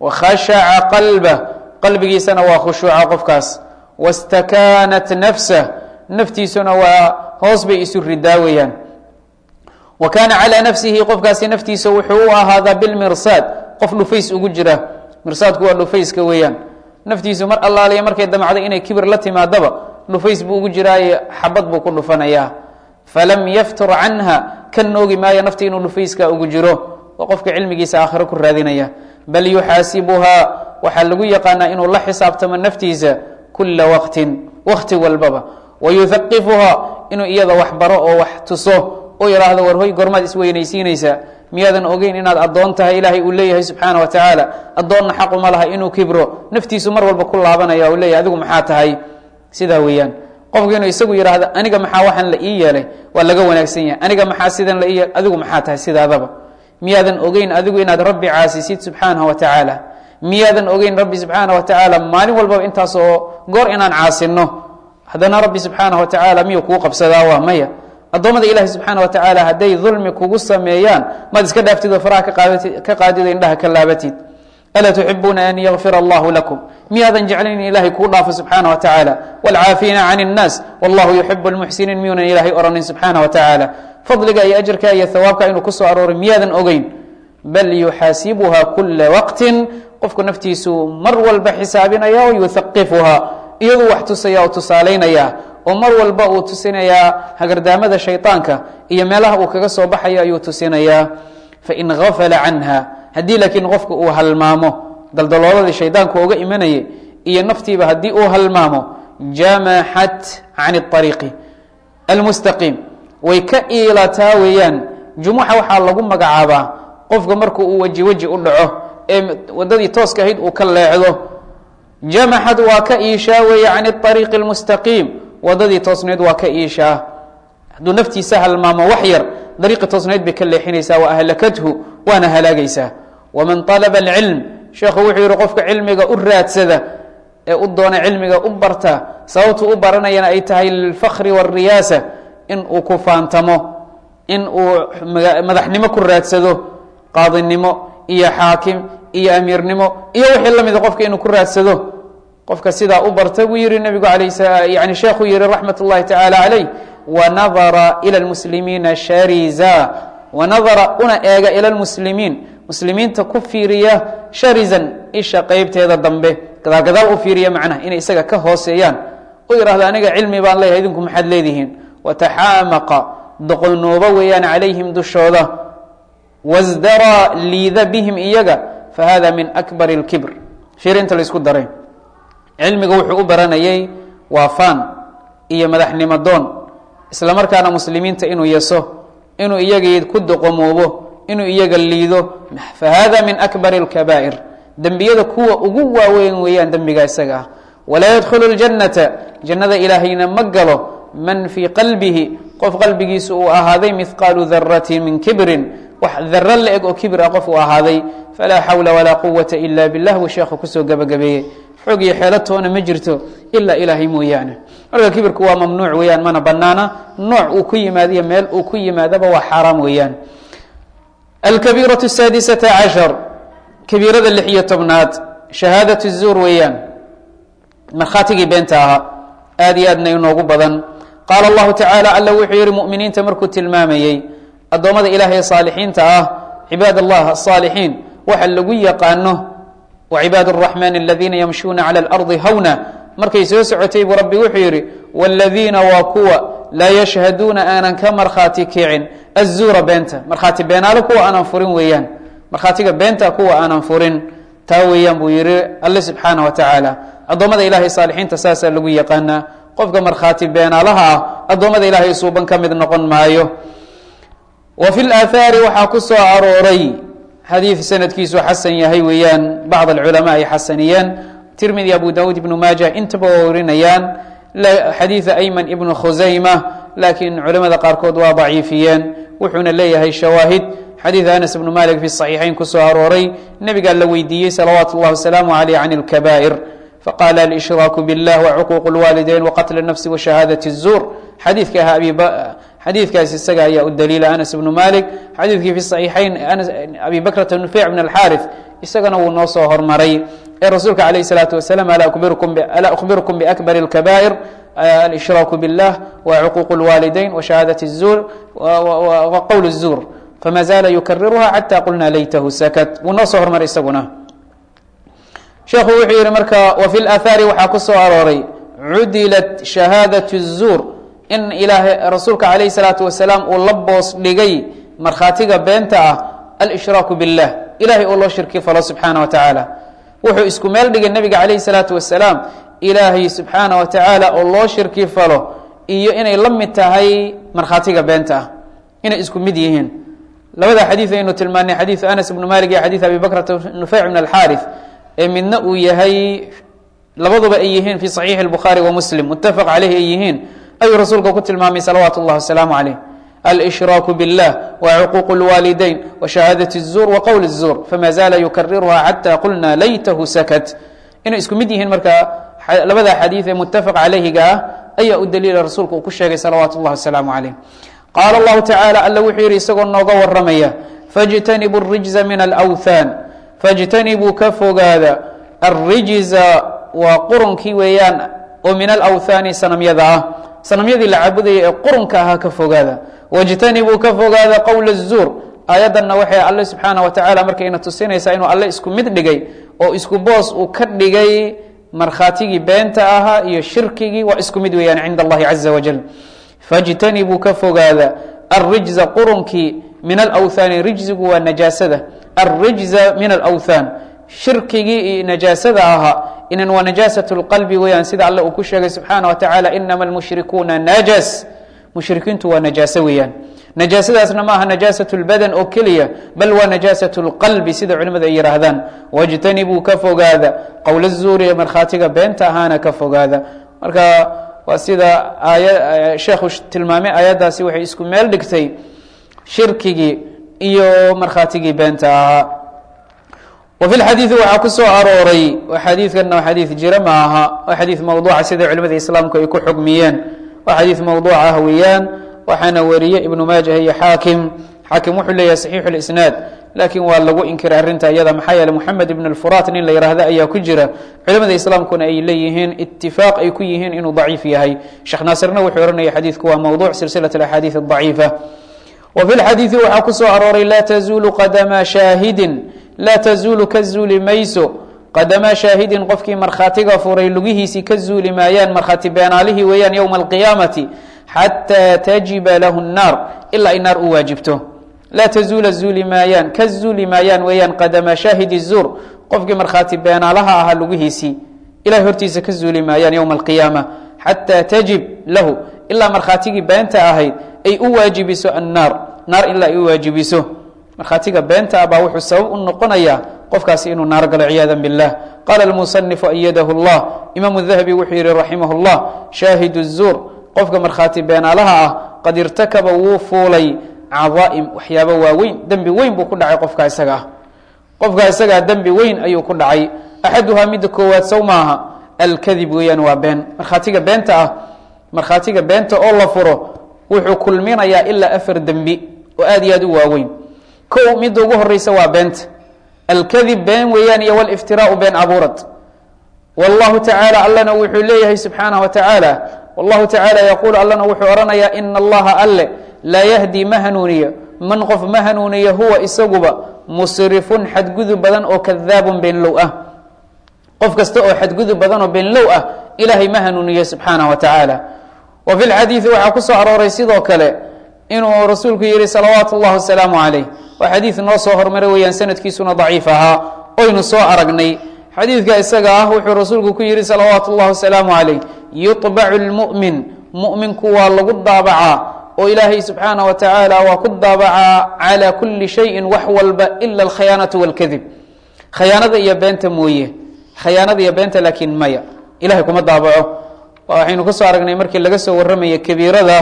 Speaker 1: Wakhashaca qalba qalbigiisana waa khushuuca qofkaas. Wastakaanat nafsah naftiisuna waa hoos bay isu ridaa weeyaan wa kaana calaa nafsihi qofkaasi naftiisa wuxuu u ahaadaa bilmirsaad qof dhufays ugu jira. Mirsaadku waa dhufayska weeyaan naftiisu mar allaaliya markay damacday inay kibir la timaadaba dhufays buu ugu jiraaye xabad buu ku dhufanayaa falam yaftur canha ka noogi maayo nafta inuu dhufayska ugu jiro. Oo qofka cilmigiisa aakhiro ku raadinaya. Bal yuxaasibuhaa waxaa lagu yaqaanaa inuu la xisaabtamo naftiisa kula waqtin wakti walbaba. Wayuhaqifuhaa inuu iyada wax baro oo wax tuso. Oo yidhaahdo war hoy gormaad isweynaysiinaysaa miyaadan ogeyn inaad addoon tahay ilaahay uu leeyahay subxaana wa tacaala. Addoonna xaquma laha inuu kibro. Naftiisu mar walba ku laabanaya u leeyahay. Adigu maxaa tahay? Sidaa weeyaan. Qofku inuu isagu yidhaahdo aniga maxaa waxaan la ii yeelay? Waa laga wanaagsan yahay. Aniga maxaa sidan la ii yeelay? Adigu maxaa tahay? Sidaadaba. Miyaadan ogeyn adigu inaad rabbi caasisid subxaanahu wa tacaala. Miyaadan ogeyn rabbi subxaana wa tacaala maalin walbaba intaas oo goor inaan caasino haddana rabbi subxaana wa tacaala miyuu kuu qabsadaa? Waa maya addoommada ilahi subxaana wa tacaala hadday dulmi kugu sameeyaan maad iska dhaaftid oo faraha ka qaadid o indhaha ka laabatid alaa tuxibuuna an yakfira allahu lakum? Miyaadan jeclayn in ilahay kuu dhaafo subxaana wa tacaala waalcaafiina can اnnaas wallahu yuxibu lmuxsiniin miyuunan ilaahay oranin subxaana wa tacaala fadliga iyo ajarka iyo hawaabka inuu ku soo arooray miyaadan ogeyn? Bal yuxaasibuha kula waqtin qofku naftiisu mar walba xisaabinaya o yuhaqifuha iyaduu wax tusaya oo tusaalaynaya oo mar walba uu tusinayaa hagardaamada shayطaanka iyo meelaha uu kaga soo baxayo ayuu tusinayaa fain gafala canha haddii laakiin qofku uu halmaamo daldalooladii shaydaanku oga imanayay iyo naftiiba haddii uu halmaamo jamaxat can اطariiqi almustaqiim way ka iilataa weeyaan jumuxa waxaa lagu magacaabaa qofka marku uu weji weji u dhaco ee wadadii tooska ahayd uu ka leecdo jamaxad waa ka iishaa weeye can اطariiqi اlmustaqiim wadadii toosneed waa ka iishaa. Hadduu naftiisa halmaamo wax yar dariiqii toosneed bay ka leexinaysaa wa ahlakathu waana halaagaysaa. Waman alaba alcilm sheekhu wuxuu yidhi qofka cilmiga u raadsada ee u doona cilmiga u barta sababtu u baranayana ay tahay lilfakri wاlriyaasa in uu ku faantamo in uu madaxnimo ku raadsado qaadinimo iyo xaakim iyo amiirnimo iyo wixii la mida ah qofka inuu ku raadsado qofka sidaa u barta buu yihi nebigu yani sheekhu yihi raxmat اllahi tacaala calayh wanadara ilى lmuslimiina shariza wanadara una eega ila lmuslimiin muslimiinta ku fiiriya sharizan isha qeybteeda dambe gadaal gadaal u fiiriya macnaha inay isaga ka hooseeyaan u yidhahdo aniga cilmi baan leeyahay idinku maxaad leedihiin wataxaamaqa doqolnooba weeyaan calayhim dushooda wasdara liida bihim iyaga fahada min akbar اlkibr fiirinta laysku daray cilmiga wuxuu u baranayay waa faan iyo madaxnimo doon isla markaana muslimiinta inuu yaso inuu iyaga ku doqomoobo inuu iyaga liido. Fahada min akbar اlkabaa'ir dembiyada kuwa ugu waaweyn weeyaan dembiga isaga. Ah walaa yadkhulu اljannata jannada ilaahayna ma galo. Man fii qalbihi. Qof qalbigiisa uu ahaaday mihqaalu darati min kibrin wax daro la eg oo kibir ah qof uu ahaaday falaa xawla walaa quwata ila bilah buu sheekhu ku soo gebagabeeyey xog iyo xeelo toona ma jirto ilaa ilaahay mooyaane. Marka kibirku waa mamnuuc weyaan mana banaana nooc uu ku yimaado meel uu ku yimaadaba waa xaaraam weeyaan. Alkabiiratu saadisata cashar kabiirada lix iyo tobnaad shahaadatu zuur weeyaan. Markhaatigii beenta ahaa aad iyo aadna inoogu badan. Qaala allahu tacaala alla wuxuu yihi muminiinta markuu tilmaamayey addoommada ilaahay ee saalixiinta ah cibaad allah asaalixiin waxa lagu yaqaano wa cibaad araxmaan aladiina yamshuuna cala alardi hawna. Markay soo socotay buu rabbi wuxuu yidhi waaladiina waa kuwa laa yashhaduuna aanan ka markhaati kicin azuura beenta. Markhaati beenaale kuwa aanan furin weeyaan. Markhaatiga beenta kuwa aanan furin taa weeyaan buu yidhi alle subxaana wa tacaala. Addoommada ilaahay saalixiinta saasaa lagu yaqaanaa. Qofka markhaati beenaalaha ah addoommada ilaahay suuban ka mid noqon maayo wa fi laathaari waxaa ku soo arooray xadiid sanadkiisu xasan yahay weeyaan bacd alculamaa ay xasaniyeen tirmidi abu dawud ibnu maaja intaba waa warinayaan xadiida ayman ibnu khusayma laakiin culamada qaarkood waa daciifiyeen wuxuuna leeyahay shawaahid xadiid anas ibnu malik fi صaxiixayn kusoo arooray nebigaa la weydiiyey salawaatu اllah wasalaamu aleyh can اlkabaa'ir faqala alshraaku biاllah wacuquuq اlwaalidayn waqatl الnafsi washahaadaة الzuur xadiidka ah xadiidkaas isaga ayaa u daliila anas ibnu malik xadiidkii fi صaxiixayn abi bakrata nufeyc bn alxaarif isagana wuu noo soo hormaray ee rasuulka alayh الsalaatu wasalam alaa أkhbirukum bakbar اlkabaa'ir alshraaku biاllah wacuquuq اlwaalidayn washahaadaة الzuur waqowl الzuur fama zaala yukariruha xata qulna laytahu sakat wuu noo soo hormaray isaguna sheekhu wuxuu yihi marka wa fi laathaari waxaa ku soo arooray cudilat shahaadaة الzuur in ilaahay rasuulka calayhi salaatu wasalaam uu la boos dhigay markhaatiga beenta ah alshraaku billah ilahay oo loo shirki falo subxaana wa tacaala. Wuxuu isku meel dhigay nebiga calayhi salaatu wasalaam ilaahay subxaana wa tacaala oo loo shirki falo iyo inay la mid tahay markhaatiga beenta ah. Inay isku mid yihiin. Labada xadiid aynu tilmaanay xadiidu anas ibnu malik iyo xadiid abi bakrata bn alxaarif ee midna uu yahay labaduba ay yihiin fi saxiixi اlbukhaari wa muslim mutafaq caleyhi ay yihiin ayuu rasuulka ku tilmaamay salawaatu اllah wasalaamu caleyh alshraaku biاllah wacuquuq اlwaalidayn washahaadaة الzuur waqowl الzuur fama zaala yukariruha xata qulna laytahu sakat inay isku mid yihiin marka labada xadiid ee mutafaq caleyhiga ah ayaa u daliila rasuulka uu ku sheegay salawaatu اllah wasalaamu caleyh qaala allahu tacaala alla wuxuu yidhi isagoo nooga waramaya fاjtanibuu الrijza min alأwthan fاjtanibuu ka fogaada alrijza waa qurunkii weeyaan oo min alawthaani sanamyada ah sanamyadii la caabudayay ee qurunka ahaa ka fogaada. Wajtanibuu ka fogaada qowl الzuur aayaddanna waxay alle subxaana wa tacaala markayna tusinaysaa inuu alle isku mid dhigay oo isku boos uu ka dhigay markhaatigii beenta ahaa iyo shirkigii waa isku mid weeyaan cinda allahi caza wajal fajtanibuu ka fogaada arijza qurunkii min alwhaani rijzigu waa najaasada. Arijza min alwthaan shirkigii iyo najaasada ahaa inan waa najaasat اlqalbi weeyaan sida alle uu ku sheegay subxaana wa tacaala inama almushrikuuna najas mushrikiintu waa najaaso weeyaan najaasadaasna ma aha najaasat اlbadan oo keliya bal waa najaasat اlqalbi sida culimadu ay yihaahdaan wاjtanibuu ka fogaada qowl zuuri ee markhaatiga beenta ahaana ka fogaada marka waa sida aaya sheekhu tilmaamay aayaddaasi waxay isku meel dhigtay shirkigii iyo markhaatigii beenta ahaa wa fi lxadiidi waxaa ku soo arooray xadiidkanna xadiid jira ma aha waa xadiid mawduuca sida culimada islaamku ay ku xugmiyeen waa xadiid mawduuc ah weeyaan waxaana wariye ibnu maajah iyo xaakim. Xaakim wuxuu leeyahay saxiixu lisnaad laakiin waa lagu inkiray arrinta iyada maxaa yeele moxamed ibn alfurat nin la yihahda ayaa ku jira. Culimada islaamkuna ay leeyihiin itifaaq ay ku yihiin inuu daciif yahay. Sheekh naasirna wuxuu ohanaya xadiidku waa mawduuc silsilat axaadiid adaciifa wa fi lxadiidi waxaa ku arooray laa tazuulu qadama shaahidin laa tazuulu ka zuuli mayso. Qadamaa shaahidin qofkii markhaatiga furay lugihiisii ka zuuli maayaan markhaati beenaalihii weeyaan yowma alqiyaamati xataa tajiba lahu nnaar ilaa ay naar u waajibto. Laa tazuula zuuli maayaan ka zuuli maayaan weeyaan qadama shaahidi zuur. Qofkii markhaati beenaalaha ahaa lugihiisii ilahay hortiisa ka zuuli maayaan yowma alqiyaama. Xataa tajib lahu ilaa markhaatigii beenta ahayd ay u waajibiso annaar. Naar ilaa ay u waajibiso markhaatiga beenta ah baa wuxuu sabab u noqonayaa qofkaasi inuu naar galo ciyaada biاllah qaala اlmusanifu ayadahu اllah imaamu dahabi wuxuu yihi raximah اllah shaahidu الzuur qofka markhaati beenaalaha ah qad irtakaba wuu fuulay cadaa'im waxyaabo waaweyn dembi weyn buu ku dhacay qofka isaga ah qofka isagaa dembi weyn ayuu ku dhacay axaduhaa midda koowaad sow maaha alkadib weeyaan waa been markhaatiga beenta ah markhaatiga beenta oo la furo wuxuu kulminayaa ilaa afar dembi oo aad iyo aad u waaweyn kow midda ugu horeysa waa beenta alkadib been weeyaan iyo waliftiraau been abuurad. Wallahu tacaala allana wuxuu leeyahay subxaanah wa tacaala wallahu tacaala yaquul allana wuxuu odhanayaa ina allaha alle laa yahdi ma hanuuniyo. Man qof ma hanuuniyo huwa isaguba musrifun xadgudub badan oo kadaabun beenlow ah. Qof kasta oo xadgudub badan oo beenlow ah ilaahay ma hanuuniyo subxaanah wa tacaala wa fi lxadiidi waxaa ku soo arooray sidoo kale inuu rasuulku yihi salawaatu اllah wasalaamu calayh waa xadiid noo soo hormaray weeyaan sanadkiisuna daciif ahaa oynu soo aragnay xadiidka isaga ah wuxuu rasuulku ku yihi salawaatu اllah wasalaamu calayh yuطbacu lmu'min mu'minku waa lagu daabacaa oo ilaahay subxaana wa tacaala waa ku daabacaa calى kuli shayin wax walba ila alkhayaanatu wاlkadib khayaanada iyo beenta mooye khayaanada iyo beenta laakiin maya ilahay kuma daabaco waxaynu ka soo aragnay markii laga soo warramaya kabiirada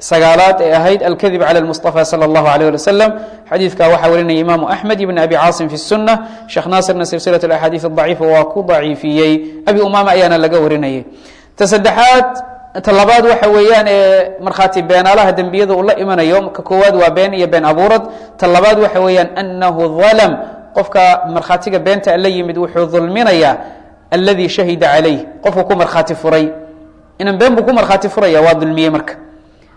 Speaker 1: sagaalaad ee ahayd alkadib calى mustafa salى اllahu alيyh ali wasalam xadiidka waxaa warinaya imaamu axmed ibn abi caasim fi الsuna sheekh naasirna silsilaة axaadiiث daciifa waa ku daciifiyey abi umama ayaana laga warinayay ta saddexaad ta labaad waxa weeyaan ee markhaati beenaalaha dembiyada uu la imanayo ka koowaad waa been iyo been abuurad ta labaad waxa weeyaan anahu dalm qofka markhaatiga beenta la yimid wuxuu dulminayaa aladi shahida calayh qofku ku markhaati furay inan been buu ku markhaati furaya waa dulmiyey marka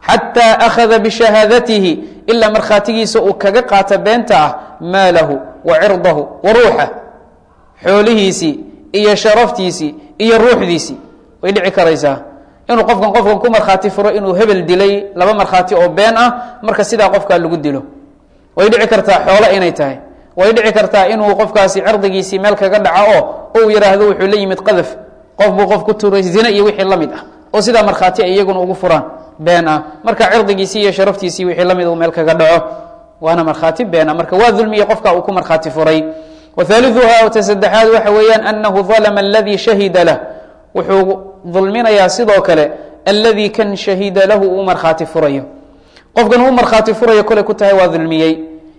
Speaker 1: xataa akhada bishahaadatihi ilaa markhaatigiisa uu kaga qaato beenta ah maalahu wa cirdahu wa ruuxa xoolihiisii iyo sharaftiisii iyo ruuxdiisii way dhici karaysaa inuu qofkan qofkan ku markhaati furo inuu hebel dilay laba markhaati oo been ah marka sidaa qofkaa lagu dilo way dhici kartaa xoolo inay tahay way dhici kartaa inuu qofkaasi cirdigiisii meel kaga dhaco oo uu yidhaahdo wuxuu la yimid qadaf qof buu qof ku turay zine iyo wixii la mid ah oo sidaa markhaati ay iyaguna ugu furaan been ah. Marka cirdigiisii iyo sharaftiisii wixii la mid uu meel kaga dhaco waana markhaati been ah. Marka waa dulmiye qofka uu ku markhaati furay. Wahaaliuha ta saddexaad waxa weeyaan anahu dalma aladii shahida lah. Wuxuu dulminayaa sidoo kale alladii kan shahida lahu uu markhaati furayo. Qofkan uu markhaati furayo koley ku tahay waa dulmiyey.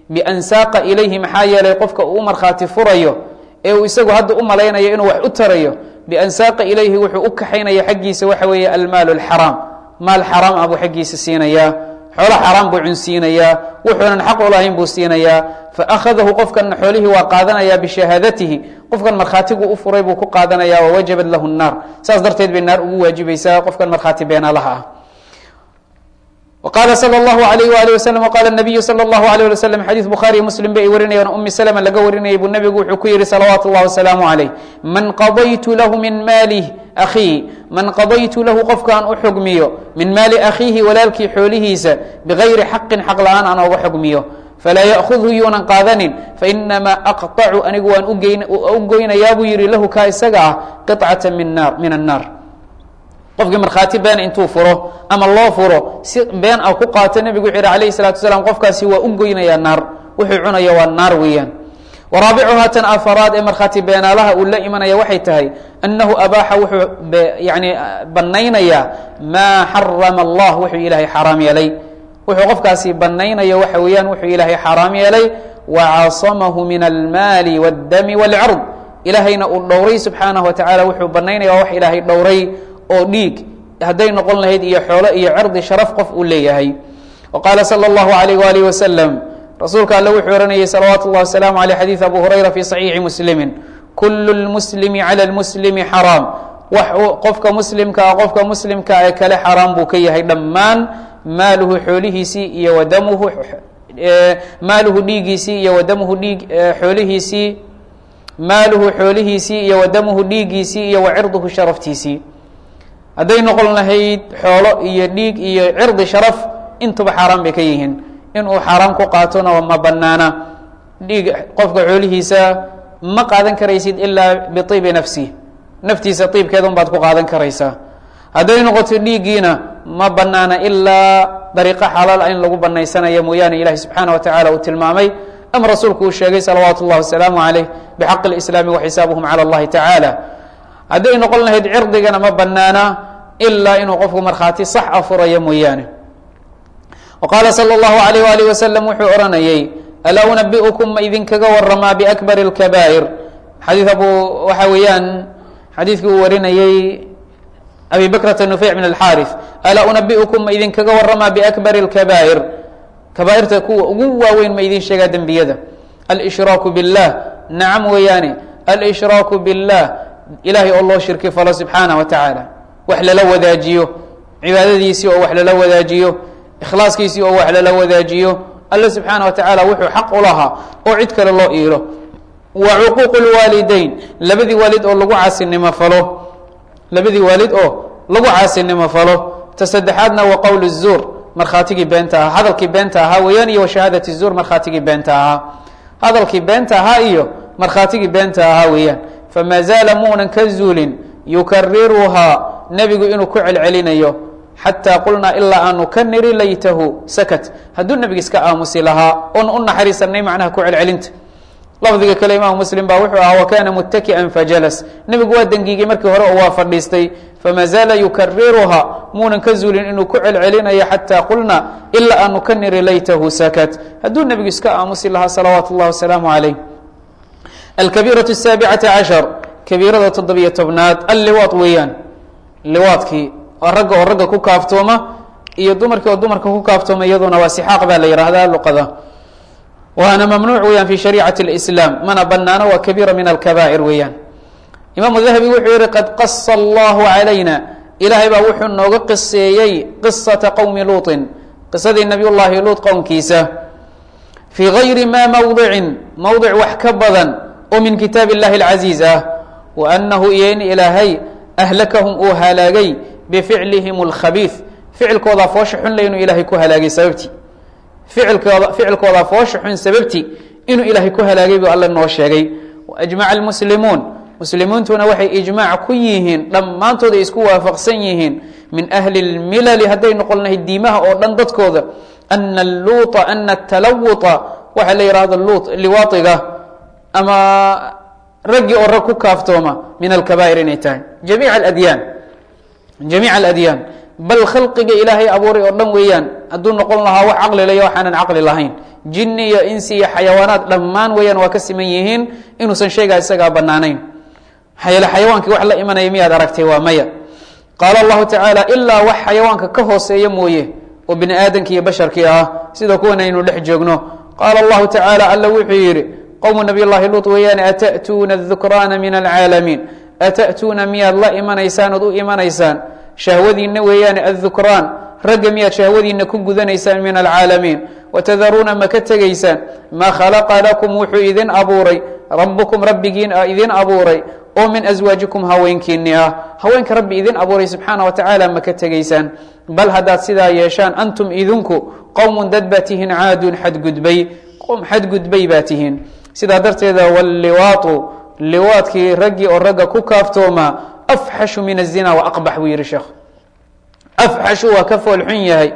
Speaker 1: Bian saaqa ilayhi maxaa yeelay qofka uu markhaati furayo ee uu isagu hadda u malaynayo inuu wax u tarayo bian saaqa ilayhi wuxuu u kaxaynaya xaggiisa waxa weeye almaal alxaraam maal xaraam ah buu xaggiisa siinayaa xoolo xaraam buu cunsiinayaa wuxuunan xaq u lahayn buu siinayaa. Faakhadahu qofkan xoolihii waa qaadanaya bishahaadatihi qofkan markhaatigu u furay buu ku qaadanaya wawajabat lahu naar saas darteed bay naar ugu waajibaysaa qofkan markhaati beenaalaha ah qala slى اllahu alayh wali waslm qala nabiyu salى اllahu alayh ali wslam xadiis bukhaariy muslim bay warinayaan umi slma laga warinayay buu nabigu wuxuu ku yihi salawaatu اllah wasalaamu calayh man qadaytu lahu min maalih akhii man qadaytu lahu qofkaan u xugmiyo min maali akhiihi walaalkii xoolihiisa bigayri xaqin xaq la-aan aan oga xugmiyo falaa yaأkhudhu yuunan qaadanin fainamaa aqطacu anigu waan u goynayaa buu yihi lahu kaa isaga ah qiطcata min الnaar qofkii markhaati been intuu furo ama loo furo si been ah ku qaato nebigu wuxu yhi alayh الsalatu wasalaam qofkaasi waa u goynayaa naar wuxuu cunaya waa naar weeyaan waraabicuhaa tan afaraad ee markhaati beenaalaha uu la imanaya waxay tahay annahu abaaxa wuxuu yani banaynayaa maa xarama allah wuxuu ilaahay xaaraam yeelay wuxuu qofkaasi banaynaya waxa weeyaan wuxuu ilaahay xaaraam yeelay wacasamahu min almaali wاddami wاlcird ilaahayna uu dhowray subxaanahu watacaala wuxuu banaynaya wax ilaahay dhowray oo dhiig hadday noqon lahayd iyo xoolo iyo cirdi sharaf qof uu leeyahay wa qaala salى اllahu alayh walih wasalam rasuulka alle wuxuu ohanayay salawaatu اllah wasalaamu aleyh xadiid abu hurayra fi صaxiixi muslimi kulu lmuslimi calى lmuslimi xaraam wax qofka muslimka ah qofka muslimka ee kale xaraam buu ka yahay dhammaan maaluhu xoolihiisii iyo wadamuhu maaluhu dhiigiisii iyo wadamuhu dhiig xoolihiisii maaluhu xoolihiisii iyo wadamuhu dhiigiisii iyo wacirduhu sharaftiisii hadday noqon lahayd xoolo iyo dhiig iyo cirdi sharaf intuba xaaraan bay ka yihiin inuu xaaraan ku qaatona ma banaana dhiig qofka xoolihiisa ma qaadan karaysid ilaa biibi nafsi naftiisa iibkeeda baad ku qaadan karaysaa hadday noqoto dhiiggiina ma banaana ilaa dariiqo xalaal in lagu banaysanaya mooyaane ilahi subxaana wa tacala uu tilmaamay ama rasuulku uu sheegay salawaatu اllah wasalaamu calayh bixaqi اlislaami wa xisaabuhum cala اllahi tacaala hadday noqon lahayd cirdigana ma banaana ilaa inuu qofku markhaati sax a furaya mooyaane wa qaala salى اllahu alayh alih wasalam wuxuu ohanayey alaa unabiukum ma idinkaga waramaa biakbari اlkabaa'ir xadiid abu waxa weeyaan xadiidkii uu warinayey abi bakrata nufeyc min alxaarif alaa unabiukum ma idinkaga waramaa biakbari اlkabaa'ir kabaairta kuwa ugu waaweyn ma idin sheegaa dembiyada alshraaku biاllah nacam weeyaane alshraaku biاllah ilahay oo loo shirki falo subxaanah wa tacaala. Wax lala wadaajiyo cibaadadiisii oo wax lala wadaajiyo ikhlaaskiisii oo wax lala wadaajiyo alle subxaana wa tacaala wuxuu xaq u lahaa oo cid kale loo iilo. Wa cuquuqu lwaalideyn labadii waalid oo lagu caasinimo falo. Labadii waalid oo lagu caasinimo falo. Ta saddexaadna wa qowl الzuur markhaatigii beenta ahaa hadalkii beenta ahaa weeyaan iyo washahaadati zuur markhaatigii beenta ahaa. Hadalkii beenta ahaa iyo markhaatigii beenta ahaa weeyaan famaa zaala muunan ka zuulin yukariruhaa nebigu inuu ku celcelinayo xataa qulnaa ilaa aanu ka niri laytahu sakat hadduu nebiga iska aamusi lahaa oon u naxariisanay macnaha ku celcelinta lafdiga kale imaamu muslim baa wuxuu ahaa wakana muttaki'an fajalas nebigu waa dengiigay markii hore oo waa fadhiistay fama zaala yukariruha muunan ka zuulin inuu ku celcelinayo xataa qulna ilaa aanu ka niri laytahu sakat hadduu nebigu iska aamusi lahaa salawaatu اllah wasalaamu calayh alkabiiraة الsaabicata cashar kabiirada toddobiyo tobnaad alliwaad weeyaan liwaadkii oo ragga oo ragga ku kaaftooma iyo dumarkii oo dumarka ku kaaftooma iyaduna waa sixaaq baa la yihahdaa luqada waana mamnuuc weeyaan fi shariicati اlislaam mana banaano waa kabiira min alkabaa'ir weeyaan imaamu dahabi wuxuu yihi qad qasa allahu calayna ilaahay baa wuxuu nooga qiseeyey qisata qowmi luuطin qisadii nabiy llaahi luut qowmkiisa fii gayri ma mawdicin mowdic wax ka badan oo min kitaab illahi اlcaziiz ah wa anahu iyo in ilaahay ahlakahum uu halaagay bificlihim اlkhabiiث ficilkoodaa foosha xun le inuu ilaahay ku halaagay sababtii ficilkooda ficilkoodaa foosha xun sababtii inuu ilaahay ku halaagay buu alla noo sheegay waajmaca almuslimuun muslimiintuna waxay ijmaac ku yihiin dhammaantood ay isku waafaqsan yihiin min ahli اlmilali hadday noqon lahayd diimaha oo dhan dadkooda ana alluuطa ana atalawuطa waxaa la yihahdo luut liwaaiga ama raggii oo ku kaaftooma min alkabaa'ir inay tahay. Jamiic adyaan. Jamiic aladyaan bal khalqiga ilaahay abuuray oo dhan weeyaan hadduu noqon lahaa wax caqli laya waxaanan caqli lahayn. Jinni iyo insi iyo xayawaanaad dhammaan weeyaan waa ka siman yihiin inuusan shaygaa isagaa banaanayn xayale xayawaankii wax la imanaya miyaad aragtay waa maya. Qaala allahu tacaala ilaa wax xayawaanka ka hooseeya mooye oo bini aadamkii iyo basharkii ah sida kuwan aynu dhex joogno. Qaala allahu tacaala alla wuxuu yidhi qowmu nabiy llahi luut weeyaane ata'tuuna adukraana min alcaalamiin ata'tuuna miyaad la imanaysaan ood u imanaysaan shahwadiinna weeyaane addukraan ragga miyaad shahwadiinna ku gudanaysaan min alcaalamiin watadaruuna ma ka tegaysaan maa khalaqa lakum wuxuu idin abuuray rabbukum rabbigiin idin abuuray oo min aswaajikum haweenkiinni ah haweenka rabbi idin abuuray subxaana wa tacaala ma ka tegaysaan bal haddaad sidaa yeeshaan antum idinku qowmun dad baa tihiin caadun xadgudbay qowm xadgudbay baa tihiin sidaa darteeda walliwaatu liwaadkii raggii oo ragga ku kaaftooma afxashu min azina waaqbax buu yihi sheekh. Afxashu waa ka fool xun yahay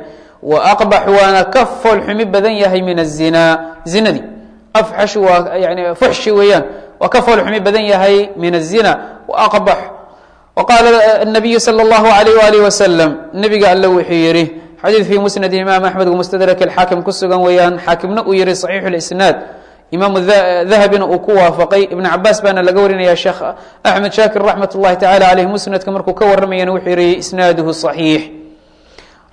Speaker 1: wa aqbax waana ka fool xumi badan yahay min azinaa zinadii. Afxashu waa yani fuxshi weeyaan waa ka fool xumi badan yahay min azina waaqbax wa qaala nabiyu sala allahu alayh waalih wasalam nebiga alle wuxuu yihi xadiid fii musnad imaam axmed mustadrak alxaakim ku sugan weeyaan xaakimna uu yihi saxiixu lisnaad imaam dahabina uu ku waafaqay ibn cabaas baana laga warinaya sheekh axmed shaakir raxmat اllahi tacala aleyh musnadka markuu ka waramayana wuxuu yihi isnaaduhu صaxiix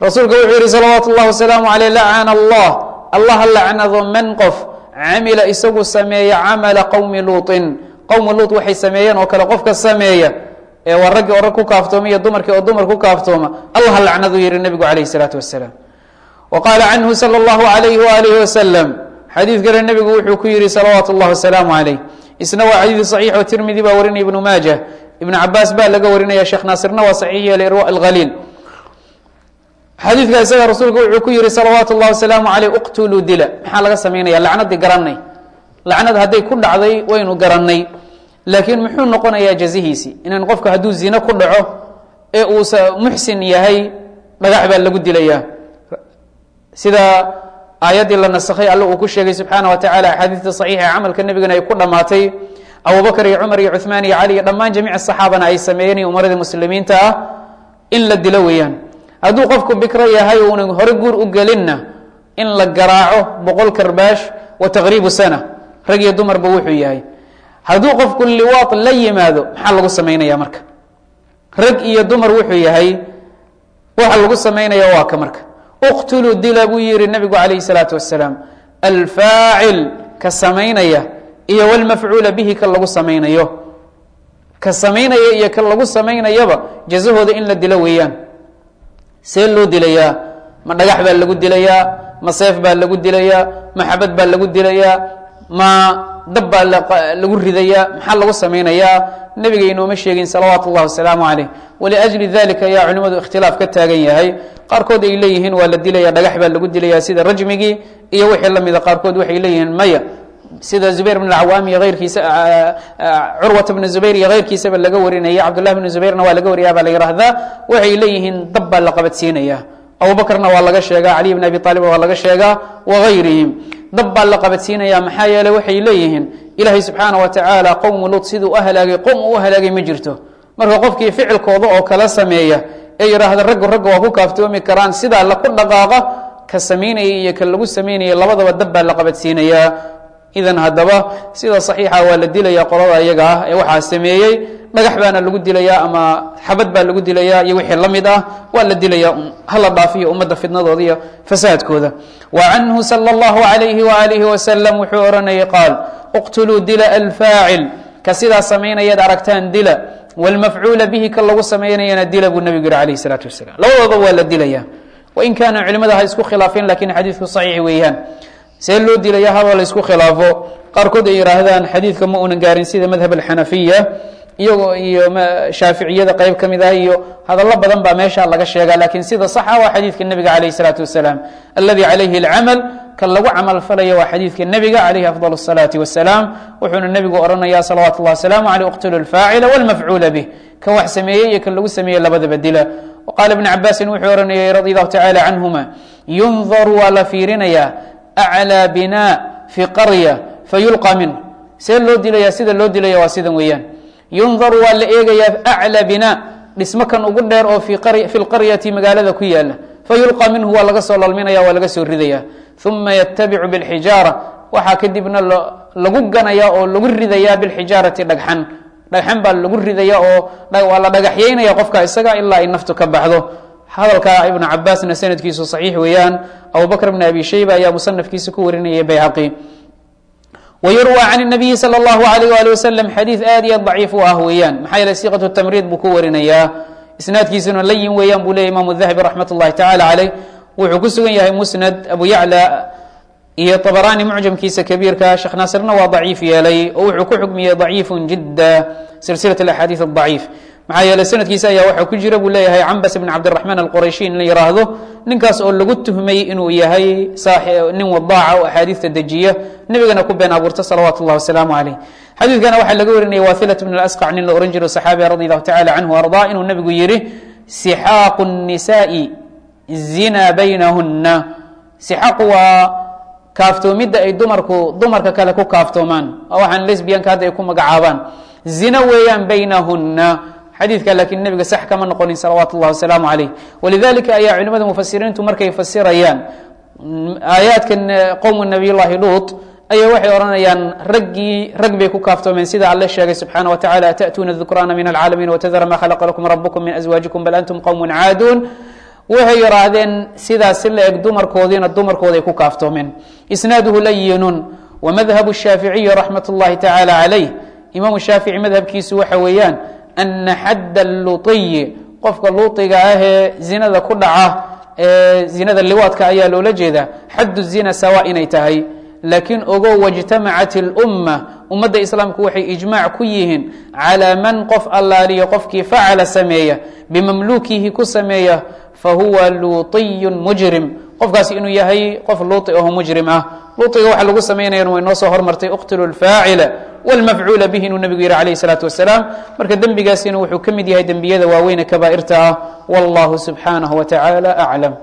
Speaker 1: rasuulka wuxuu yihi salawaatu اllahi wasalaamu aleyh lacana allah allah lacnado man qof camila isagu sameeya camala qowmi luuطin qowmi luut waxay sameeyeen oo kale qofka sameeya ee waa raggii oo rag ku kaaftooma iyo dumarkii oo dumar ku kaaftooma allah lacnadu yihi nebigu alayh الsalaatu wasalaam wa qaala canhu salى اllahu alayh walih waslm xadiid nebigu wuxuu ku yihi salawaatu اllah wasalaamu calayh. Isna waa xadiid saxiix oo tirmidi baa warinaya ibnu maaja ibn cabaas baa laga warinaya sheekh naasirna waa saxiix yeele irwa alhaliil xadiidka isaga rasuulku wuxuu ku yihi salawaatu اllah wasalaamu caleyh uqtuluu dila. Maxaa laga samaynaya lacnadii garanay lacnad hadday ku dhacday waynu garannay. Laakiin muxuu noqonayaa jazihiisi inan qofka hadduu zine ku dhaco ee uusa muxsin yahay dhagax baa lagu dilayaa. Sida aayaddii la nasakhay alle uu ku sheegay subxaana wa tacala axaadiista saxiixa camalka nebigana ay ku dhammaatay. Abubakr iyo cumar iyo cuثmaan iyo cali iyo dhammaan jamiic saxaabana ay sameeyeen iyo umaradii muslimiinta ah in la dilo weeyaan. Hadduu qofku bikro yahay uuna hore guur u gelinna in la garaaco boqol karbaash wa taqriibu sana rag iyo dumarba wuxuu yahay. Hadduu qofku liwaad la yimaado maxaa lagu samaynaya marka? Rag iyo dumar wuxuu yahay waxa lagu samaynaya waa ka marka uqtuluu dila buu yihi nebigu calayh salaatu wasalaam alfaacil ka samaynaya iyo wlmafcuula bihi ka lagu samaynayo. Ka samaynaya iyo ka lagu samaynayaba jazahooda in la dilo weeyaan. See loo dilayaa ma dhagax baa lagu dilayaa ma seef baa lagu dilayaa ma xabad baa lagu dilayaa ma dab baa lagu ridayaa maxaa lagu samaynayaa nebiga inooma sheegin salawaatu اllah wasalaamu calayh. Waliajli dalika ayaa culimadu ikhtilaaf ka taagan yahay. Qaarkood ay leeyihiin waa la dilaya dhagax baa lagu dilaya sida rajmigii iyo wixii lamida qaarkood waxay leeyihiin maya. Sida zubayr bn اcawaam iyo eyrkiisa curwat bn zubayr iyo keyrkiisaba laga warinaya. Cabdullah bn zubayrna waa laga wariyaya baa la yihahdaa waxay leeyihiin dab baa la qabadsiinaya. Abubakrna waa laga sheegaa caliy bn abi aalib waa laga sheegaa wagayrihim dab baa la qabadsiinaya maxaa yeele waxay leeyihiin ilaahay subxaana wa tacaala qowmu lut siduu u halaagay qowm u halaagay ma jirto. Marka qofkii ficilkooda oo kala sameeya ee yidhaahda raggu ragga waa ku kaaftoomi karaan sidaa laku dhaqaaqa ka samaynaya iyo ka lagu samaynaya labadaba dab baa la qabadsiinayaa idan haddaba sida saxiixa waa la dilaya qolada iyaga ah ee waxaa sameeyey dhagax baana lagu dilayaa ama xabad baa lagu dilayaa iyo wixii la mid ah waa la dilaya hala dhaafiyo ummadda fidnadooda iyo fasaadkooda wa canhu salى اllahu alayhi waalihi wasalam wuxuu ohanayay qaal اqtuluu dila alfaacil ka sidaa samaynayaad aragtaan dila wاlmafcuula bihi ka lagu samaynayana dila buu nebigu yihi alayh الsalaatu wasalam labadooda waa la dilaya wain kaana culimada ha isku khilaafeen lakin xadiidku صaxiix weeyaan see loo dilaya hadoo laysku khilaafo. Qaarkood ay yihaahdaan xadiidka ma unan gaarin sida madhab alxanafiya iyagoo iyo shaaficiyada qayb ka mid ah iyo hadallo badan baa meesha laga sheegaa laakiin sida saxa waa xadiidka nebiga calayh isalaatu wasalaam. Alladii calayhi alcamal kan lagu camal falaya waa xadiidka nebiga calayhi afdal asalaati wasalaam wuxuuna nebigu odhanayaa salawaat ullahi wasalaamu caleyh iqtulu lfaacila walmafcuula bih. Kan wax sameeyey iyo kan lagu sameeyey labadaba dila. Qaala ibnu cabaasin wuxuu odhanayay radi allahu tacaala canhuma yundaru waa la fiirinayaa aclىa bina fi qarya fayulqa min see loo dilaya sida loo dilaya waa sidan weeyaan yundaru waa la eegayaa aclى bina dhismo kan ugu dheer oo fi lqaryati magaalada ku yaala fayulqa minhu waa laga soo lolminaya waa laga soo ridaya uma yatabicu bاlxijaara waxaa kadibna lagu ganaya oo lagu ridaya bilxijaarati dhagxan dhagxan baa lagu ridaya oo waa la dhagaxyeynaya qofka isaga ilaa ay naftu ka baxdo hadalka ibnu cabaasna sanadkiisu saxiix weeyaan abubakr bn abi shayba ayaa musanafkiisa ku warinayay bayhaqi wyurwى can الnabiyi slى اllahu alayh ali waslm xadiid aad iyo aad daciif u ah weeyaan maxaa yeele siqaة tamriid buu ku warinayaa isnaadkiisuna layin weeyaan buu leya imam dahabi raxmat اllahi tacala caleyh wuxuu ku sugan yahay musnad abu yacla iyo طabrani mucjamkiisa kabiirka sheekh naasirna waa daciif yeelay oo wuxuu ku xukmiyey ضaciif jida silsilaة axaadiiث الضaciif maxaa yeele sanadkiisa ayaa waxaa ku jira buu leeyahay cambas bn cabdiraxmaan alqurayshi in la yiraahdo ninkaas oo lagu tuhmay inuu yahay nin wadaaca oo axaadiista dejiya nebigana ku been abuurta salawaatu اllah wasalaamu caleyh xadiidkana waxaa laga warinaya wahilat bn asqac nin la ohan jiro saxaabiga radi allahu tacala canhu arda inuu nebigu yihi sixaaqu الnisaai zina baynahuna sixaaqu waa kaaftoomidda ay dumarku dumarka kale ku kaaftoomaan oo waxaan lesbiyanka hadda ay ku magacaabaan zina weeyaan baynahuna xadiidka laakiin nebiga sax kama noqonin salawaatu اllah wasalaamu calayh walidalika ayaa culimada mufasiriintu markay fasirayaan aayaadkan qowmu nabiy llahi luut ayaa waxay odhanayaan raggii rag bay ku kaaftoomeen sida alle sheegay subxaana wa tacala ata'tuuna dukraana min alcaalamiin watadara ma khalaqa lakum rabukum min aswaajikum bal antum qowmun caaduun. Waxay yidhaahdeen sidaas si la eg dumarkoodiina dumarkooday ku kaaftoomeen. Isnaaduhu layinun wamadhabu shaaficiyi raxmat اllahi tacala calayh imaamu shaafici madhabkiisu waxa weeyaan ana xadda luiyi qofka luiga ahee zinada ku dhaca ee zinada liwaadka ayaa loola jeedaa xaddu zina sawa inay tahay laakiin ogo wاjtamacat اlumma ummadda islaamku waxay ijmaac ku yihiin calىa man qof allaaliyo qofkii facala sameeya bimamluukihi ku sameeya fahuwa luuطiyu mujrim qofkaas inuu yahay qof luuطi aho mujrim ah luuiga waxa lagu samaynayan way noo soo hormartay اqtlu اfaacila wاlmafcuula bihi inuu nebigu yihi alayh الsalaatu wasalaam marka dembigaasina wuxuu ka mid yahay dembiyada waaweyne kabaa'irta ah wallahu subxaanaه wa taعala aclam